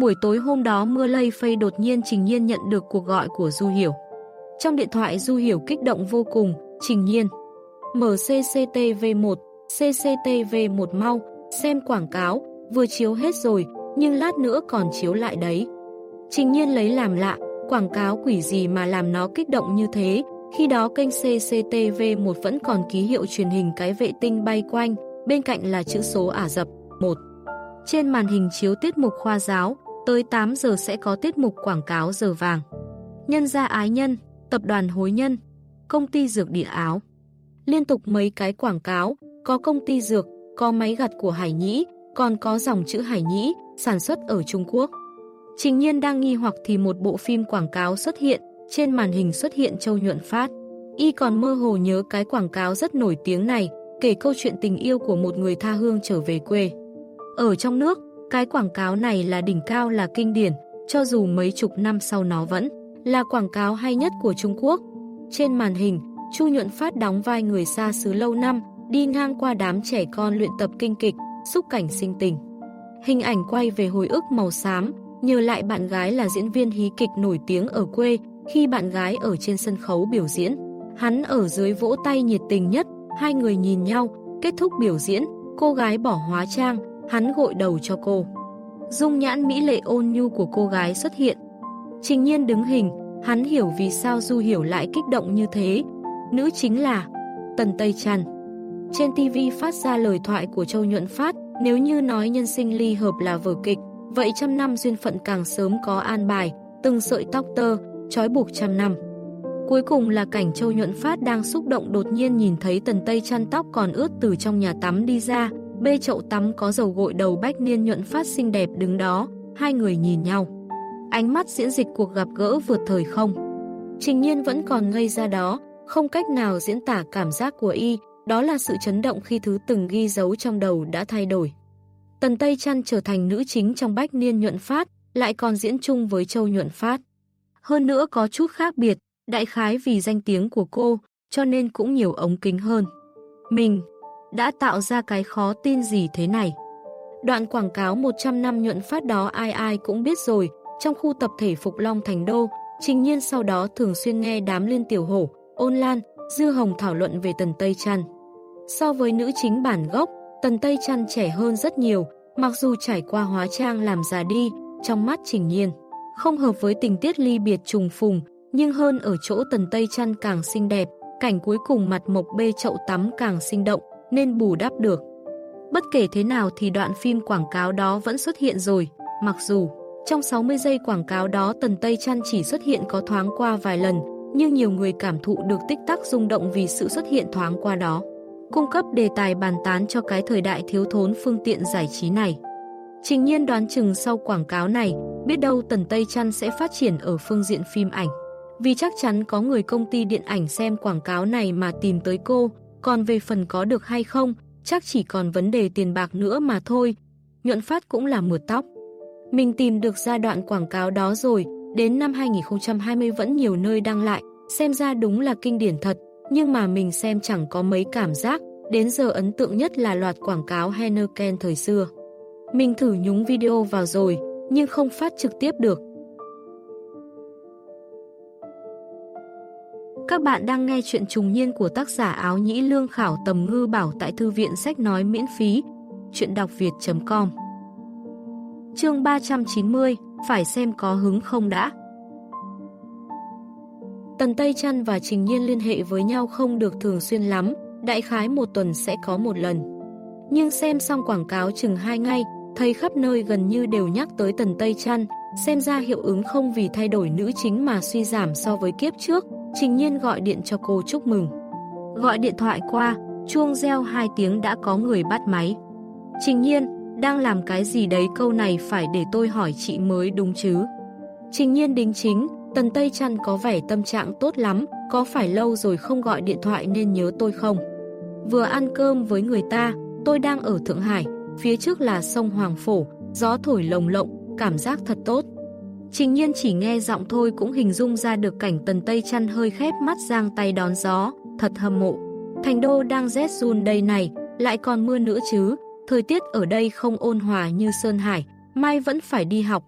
Buổi tối hôm đó mưa lây phây đột nhiên Trình Nhiên nhận được cuộc gọi của Du Hiểu. Trong điện thoại Du Hiểu kích động vô cùng, Trình Nhiên. Mở CCTV1, CCTV1 mau, xem quảng cáo, vừa chiếu hết rồi, nhưng lát nữa còn chiếu lại đấy. Trình Nhiên lấy làm lạ, quảng cáo quỷ gì mà làm nó kích động như thế, khi đó kênh CCTV1 vẫn còn ký hiệu truyền hình cái vệ tinh bay quanh, bên cạnh là chữ số Ả Rập 1. Trên màn hình chiếu tiết mục khoa giáo, tới 8 giờ sẽ có tiết mục quảng cáo giờ vàng. Nhân gia ái nhân, tập đoàn hối nhân, công ty dược địa áo. Liên tục mấy cái quảng cáo, có công ty dược, có máy gặt của Hải Nhĩ, còn có dòng chữ Hải Nhĩ, sản xuất ở Trung Quốc. Trình nhiên đang nghi hoặc thì một bộ phim quảng cáo xuất hiện, trên màn hình xuất hiện Châu Nhuận Phát. Y còn mơ hồ nhớ cái quảng cáo rất nổi tiếng này, kể câu chuyện tình yêu của một người tha hương trở về quê. Ở trong nước, cái quảng cáo này là đỉnh cao là kinh điển, cho dù mấy chục năm sau nó vẫn là quảng cáo hay nhất của Trung Quốc. Trên màn hình, Chu Nhuận Phát đóng vai người xa xứ lâu năm, đi ngang qua đám trẻ con luyện tập kinh kịch, xúc cảnh sinh tình. Hình ảnh quay về hồi ức màu xám, nhờ lại bạn gái là diễn viên hí kịch nổi tiếng ở quê, khi bạn gái ở trên sân khấu biểu diễn. Hắn ở dưới vỗ tay nhiệt tình nhất, hai người nhìn nhau, kết thúc biểu diễn, cô gái bỏ hóa trang, hắn gội đầu cho cô. Dung nhãn mỹ lệ ôn nhu của cô gái xuất hiện. Trình nhiên đứng hình, hắn hiểu vì sao Du Hiểu lại kích động như thế. Nữ chính là Tần Tây Trần. Trên TV phát ra lời thoại của Châu Nhuận Phát, nếu như nói nhân sinh ly hợp là vở kịch, vậy trăm năm duyên phận càng sớm có an bài, từng sợi tóc tơ, trói buộc trăm năm. Cuối cùng là cảnh Châu Nhuận Phát đang xúc động đột nhiên nhìn thấy tần tây chăn tóc còn ướt từ trong nhà tắm đi ra, bê chậu tắm có dầu gội đầu bách niên nhuận phát xinh đẹp đứng đó, hai người nhìn nhau. Ánh mắt diễn dịch cuộc gặp gỡ vượt thời không. Trình nhiên vẫn còn ngây ra đó, không cách nào diễn tả cảm giác của y, đó là sự chấn động khi thứ từng ghi dấu trong đầu đã thay đổi. Tần Tây Trăn trở thành nữ chính trong Bách Niên Nhuận Phát, lại còn diễn chung với Châu Nhuận Phát. Hơn nữa có chút khác biệt, đại khái vì danh tiếng của cô, cho nên cũng nhiều ống kính hơn. Mình đã tạo ra cái khó tin gì thế này. Đoạn quảng cáo 100 năm nhuận phát đó ai ai cũng biết rồi, trong khu tập thể Phục Long Thành Đô, Trình Nhiên sau đó thường xuyên nghe đám liên tiểu hổ, ôn lan, dư hồng thảo luận về Tần Tây Trăn. So với nữ chính bản gốc, Tần Tây Trăn trẻ hơn rất nhiều, mặc dù trải qua hóa trang làm già đi, trong mắt Trình Nhiên. Không hợp với tình tiết ly biệt trùng phùng, nhưng hơn ở chỗ Tần Tây Trăn càng xinh đẹp, cảnh cuối cùng mặt mộc bê chậu tắm càng sinh động, nên bù đắp được. Bất kể thế nào thì đoạn phim quảng cáo đó vẫn xuất hiện rồi, mặc dù trong 60 giây quảng cáo đó Tần Tây Trăn chỉ xuất hiện có thoáng qua vài lần, nhưng nhiều người cảm thụ được tích tắc rung động vì sự xuất hiện thoáng qua đó. Cung cấp đề tài bàn tán cho cái thời đại thiếu thốn phương tiện giải trí này. Trình nhiên đoán chừng sau quảng cáo này, biết đâu Tần Tây Trăn sẽ phát triển ở phương diện phim ảnh. Vì chắc chắn có người công ty điện ảnh xem quảng cáo này mà tìm tới cô, còn về phần có được hay không, chắc chỉ còn vấn đề tiền bạc nữa mà thôi. Nhuận phát cũng là mượt tóc. Mình tìm được giai đoạn quảng cáo đó rồi, đến năm 2020 vẫn nhiều nơi đăng lại, xem ra đúng là kinh điển thật, nhưng mà mình xem chẳng có mấy cảm giác, đến giờ ấn tượng nhất là loạt quảng cáo Henneken thời xưa. Mình thử nhúng video vào rồi, nhưng không phát trực tiếp được. Các bạn đang nghe chuyện trùng niên của tác giả áo nhĩ lương khảo tầm ngư bảo tại thư viện sách nói miễn phí. Chuyện đọc việt.com Chương 390 Phải xem có hứng không đã Tần Tây Trăn và Trình Nhiên liên hệ với nhau không được thường xuyên lắm, đại khái một tuần sẽ có một lần. Nhưng xem xong quảng cáo chừng hai ngày, thấy khắp nơi gần như đều nhắc tới Tần Tây Trăn, xem ra hiệu ứng không vì thay đổi nữ chính mà suy giảm so với kiếp trước, Trình Nhiên gọi điện cho cô chúc mừng. Gọi điện thoại qua, chuông reo hai tiếng đã có người bắt máy. Trình Nhiên, đang làm cái gì đấy câu này phải để tôi hỏi chị mới đúng chứ. Trình Nhiên đính chính, Tần Tây Trăn có vẻ tâm trạng tốt lắm, có phải lâu rồi không gọi điện thoại nên nhớ tôi không? Vừa ăn cơm với người ta, tôi đang ở Thượng Hải, phía trước là sông Hoàng Phổ, gió thổi lồng lộng, cảm giác thật tốt. Trình nhiên chỉ nghe giọng thôi cũng hình dung ra được cảnh tần tây Trăn hơi khép mắt giang tay đón gió, thật hâm mộ. Thành đô đang rét run đây này, lại còn mưa nữa chứ, thời tiết ở đây không ôn hòa như Sơn Hải, mai vẫn phải đi học.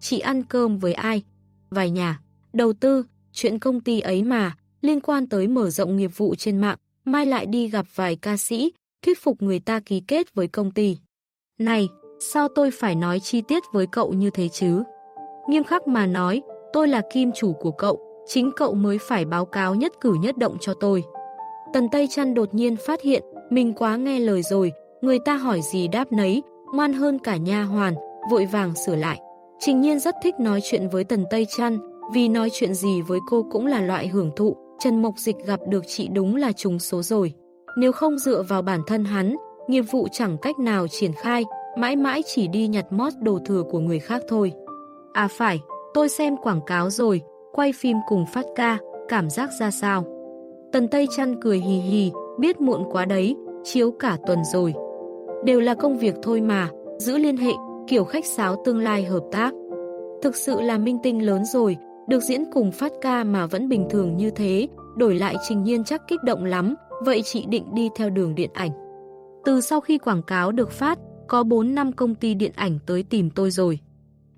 Chị ăn cơm với ai? Vài nhà, đầu tư, chuyện công ty ấy mà, liên quan tới mở rộng nghiệp vụ trên mạng, mai lại đi gặp vài ca sĩ, thuyết phục người ta ký kết với công ty. Này, sao tôi phải nói chi tiết với cậu như thế chứ? Nghiêm khắc mà nói, tôi là kim chủ của cậu, chính cậu mới phải báo cáo nhất cử nhất động cho tôi. Tần Tây Trăn đột nhiên phát hiện, mình quá nghe lời rồi, người ta hỏi gì đáp nấy, ngoan hơn cả nha hoàn, vội vàng sửa lại. Trình nhiên rất thích nói chuyện với Tần Tây Trăn, vì nói chuyện gì với cô cũng là loại hưởng thụ, Trần Mộc Dịch gặp được chị đúng là trùng số rồi. Nếu không dựa vào bản thân hắn, nghiệp vụ chẳng cách nào triển khai, mãi mãi chỉ đi nhặt mót đồ thừa của người khác thôi. À phải, tôi xem quảng cáo rồi, quay phim cùng phát ca, cảm giác ra sao? Tần Tây Trăn cười hì hì, biết muộn quá đấy, chiếu cả tuần rồi. Đều là công việc thôi mà, giữ liên hệ, kiểu khách sáo tương lai hợp tác. Thực sự là minh tinh lớn rồi, được diễn cùng phát ca mà vẫn bình thường như thế, đổi lại trình nhiên chắc kích động lắm, vậy chị định đi theo đường điện ảnh. Từ sau khi quảng cáo được phát, có 4 năm công ty điện ảnh tới tìm tôi rồi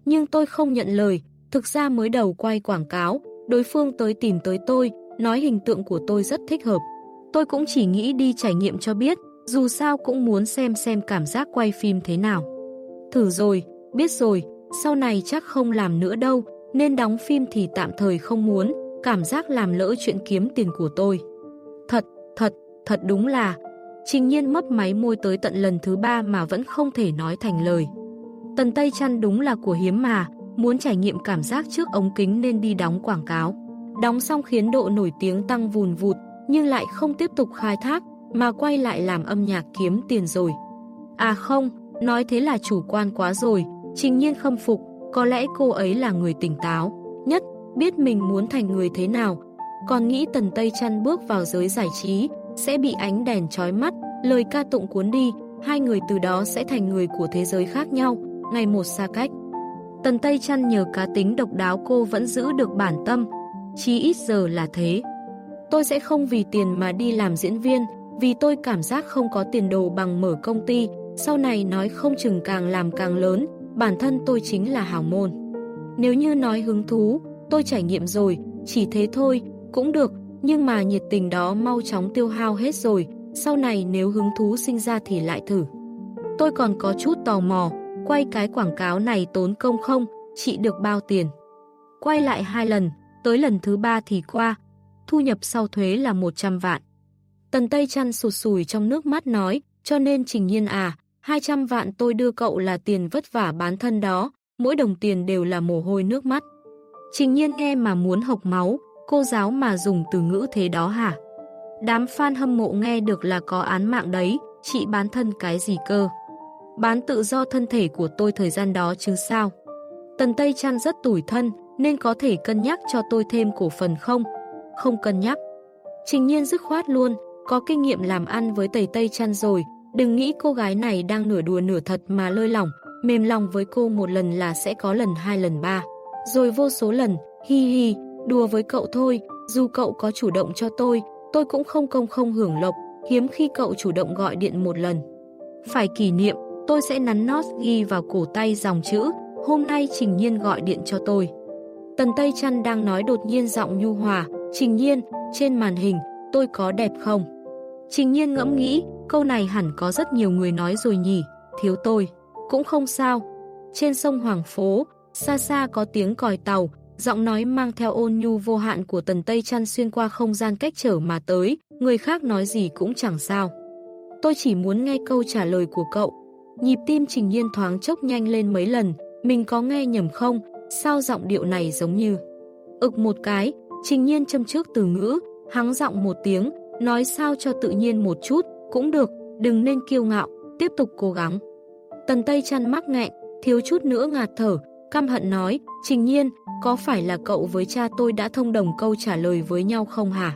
nhưng tôi không nhận lời, thực ra mới đầu quay quảng cáo, đối phương tới tìm tới tôi, nói hình tượng của tôi rất thích hợp. Tôi cũng chỉ nghĩ đi trải nghiệm cho biết, dù sao cũng muốn xem xem cảm giác quay phim thế nào. Thử rồi, biết rồi, sau này chắc không làm nữa đâu, nên đóng phim thì tạm thời không muốn, cảm giác làm lỡ chuyện kiếm tiền của tôi. Thật, thật, thật đúng là, trình nhiên mấp máy môi tới tận lần thứ ba mà vẫn không thể nói thành lời. Tần Tây Chăn đúng là của hiếm mà, muốn trải nghiệm cảm giác trước ống kính nên đi đóng quảng cáo. Đóng xong khiến độ nổi tiếng tăng vùn vụt, nhưng lại không tiếp tục khai thác, mà quay lại làm âm nhạc kiếm tiền rồi. À không, nói thế là chủ quan quá rồi, trình nhiên không phục, có lẽ cô ấy là người tỉnh táo, nhất, biết mình muốn thành người thế nào. Còn nghĩ Tần Tây Chăn bước vào giới giải trí, sẽ bị ánh đèn chói mắt, lời ca tụng cuốn đi, hai người từ đó sẽ thành người của thế giới khác nhau, ngày một xa cách. Tần Tây Trăn nhờ cá tính độc đáo cô vẫn giữ được bản tâm, chí ít giờ là thế. Tôi sẽ không vì tiền mà đi làm diễn viên, vì tôi cảm giác không có tiền đồ bằng mở công ty, sau này nói không chừng càng làm càng lớn, bản thân tôi chính là hào môn. Nếu như nói hứng thú, tôi trải nghiệm rồi, chỉ thế thôi, cũng được, nhưng mà nhiệt tình đó mau chóng tiêu hao hết rồi, sau này nếu hứng thú sinh ra thì lại thử. Tôi còn có chút tò mò, quay cái quảng cáo này tốn công không, chị được bao tiền. Quay lại hai lần, tới lần thứ ba thì qua, thu nhập sau thuế là 100 vạn. Tần Tây chăn sụt sùi trong nước mắt nói, cho nên Trình Nhiên à, 200 vạn tôi đưa cậu là tiền vất vả bán thân đó, mỗi đồng tiền đều là mồ hôi nước mắt. Trình Nhiên nghe mà muốn hộc máu, cô giáo mà dùng từ ngữ thế đó hả? Đám fan hâm mộ nghe được là có án mạng đấy, chị bán thân cái gì cơ? Bán tự do thân thể của tôi thời gian đó chứ sao? Tần Tây Trăn rất tủi thân, nên có thể cân nhắc cho tôi thêm cổ phần không? Không cân nhắc. Trình nhiên dứt khoát luôn, có kinh nghiệm làm ăn với Tây Tây Trăn rồi, đừng nghĩ cô gái này đang nửa đùa nửa thật mà lơi lỏng, mềm lòng với cô một lần là sẽ có lần hai lần ba. Rồi vô số lần, hi hi, đùa với cậu thôi, dù cậu có chủ động cho tôi, tôi cũng không công không hưởng lộc, hiếm khi cậu chủ động gọi điện một lần. Phải kỷ niệm, tôi sẽ nắn nót ghi vào cổ tay dòng chữ, hôm nay Trình Nhiên gọi điện cho tôi. Tần Tây Trăn đang nói đột nhiên giọng nhu hòa, Trình Nhiên, trên màn hình, tôi có đẹp không? Trình Nhiên ngẫm nghĩ, câu này hẳn có rất nhiều người nói rồi nhỉ, thiếu tôi. Cũng không sao. Trên sông Hoàng Phố, xa xa có tiếng còi tàu, giọng nói mang theo ôn nhu vô hạn của tần Tây chăn xuyên qua không gian cách trở mà tới, người khác nói gì cũng chẳng sao. Tôi chỉ muốn nghe câu trả lời của cậu. Nhịp tim trình nhiên thoáng chốc nhanh lên mấy lần, mình có nghe nhầm không, sao giọng điệu này giống như. Ực một cái, trình nhiên châm trước từ ngữ, hắng giọng một tiếng, nói sao cho tự nhiên một chút, cũng được, đừng nên kiêu ngạo, tiếp tục cố gắng. Tần Tây chăn mắc nghẹn, thiếu chút nữa ngạt thở, căm hận nói, Trình Nhiên, có phải là cậu với cha tôi đã thông đồng câu trả lời với nhau không hả?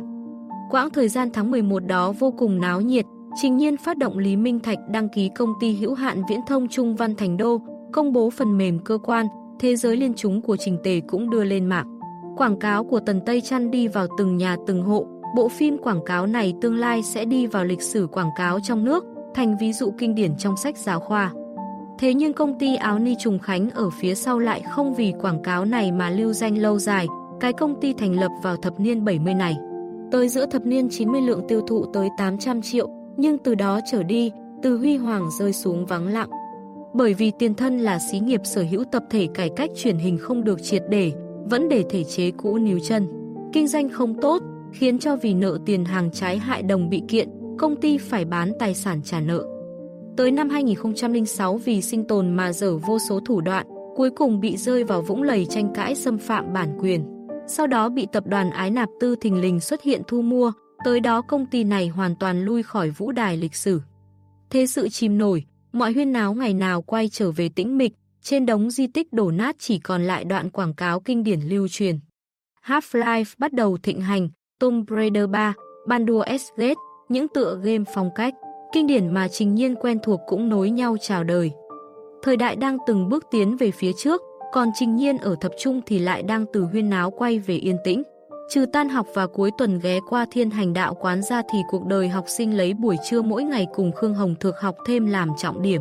Quãng thời gian tháng 11 đó vô cùng náo nhiệt, Trình Nhiên phát động Lý Minh Thạch đăng ký công ty hữu hạn viễn thông Trung Văn Thành Đô, công bố phần mềm cơ quan, thế giới liên chúng của Trình Tề cũng đưa lên mạng. Quảng cáo của Tần Tây chăn đi vào từng nhà từng hộ, bộ phim quảng cáo này tương lai sẽ đi vào lịch sử quảng cáo trong nước, thành ví dụ kinh điển trong sách giáo khoa. Thế nhưng công ty áo ni Trùng Khánh ở phía sau lại không vì quảng cáo này mà lưu danh lâu dài, cái công ty thành lập vào thập niên 70 này. Tới giữa thập niên 90 lượng tiêu thụ tới 800 triệu, nhưng từ đó trở đi, từ huy hoàng rơi xuống vắng lặng. Bởi vì tiền thân là xí nghiệp sở hữu tập thể cải cách truyền hình không được triệt để, vẫn để thể chế cũ níu chân. Kinh doanh không tốt, khiến cho vì nợ tiền hàng trái hại đồng bị kiện, công ty phải bán tài sản trả nợ. Tới năm 2006 vì sinh tồn mà dở vô số thủ đoạn, cuối cùng bị rơi vào vũng lầy tranh cãi xâm phạm bản quyền. Sau đó bị tập đoàn Ái Nạp Tư thình lình xuất hiện thu mua, tới đó công ty này hoàn toàn lui khỏi vũ đài lịch sử. Thế sự chìm nổi, mọi huyên náo ngày nào quay trở về tĩnh mịch, trên đống di tích đổ nát chỉ còn lại đoạn quảng cáo kinh điển lưu truyền. Half-Life bắt đầu thịnh hành, Tomb Raider 3, Baldur's Gate, những tựa game phong cách. Kinh điển mà trình nhiên quen thuộc cũng nối nhau chào đời. Thời đại đang từng bước tiến về phía trước, còn trình nhiên ở thập trung thì lại đang từ huyên náo quay về yên tĩnh. Trừ tan học và cuối tuần ghé qua thiên hành đạo quán ra thì cuộc đời học sinh lấy buổi trưa mỗi ngày cùng Khương Hồng thực học thêm làm trọng điểm.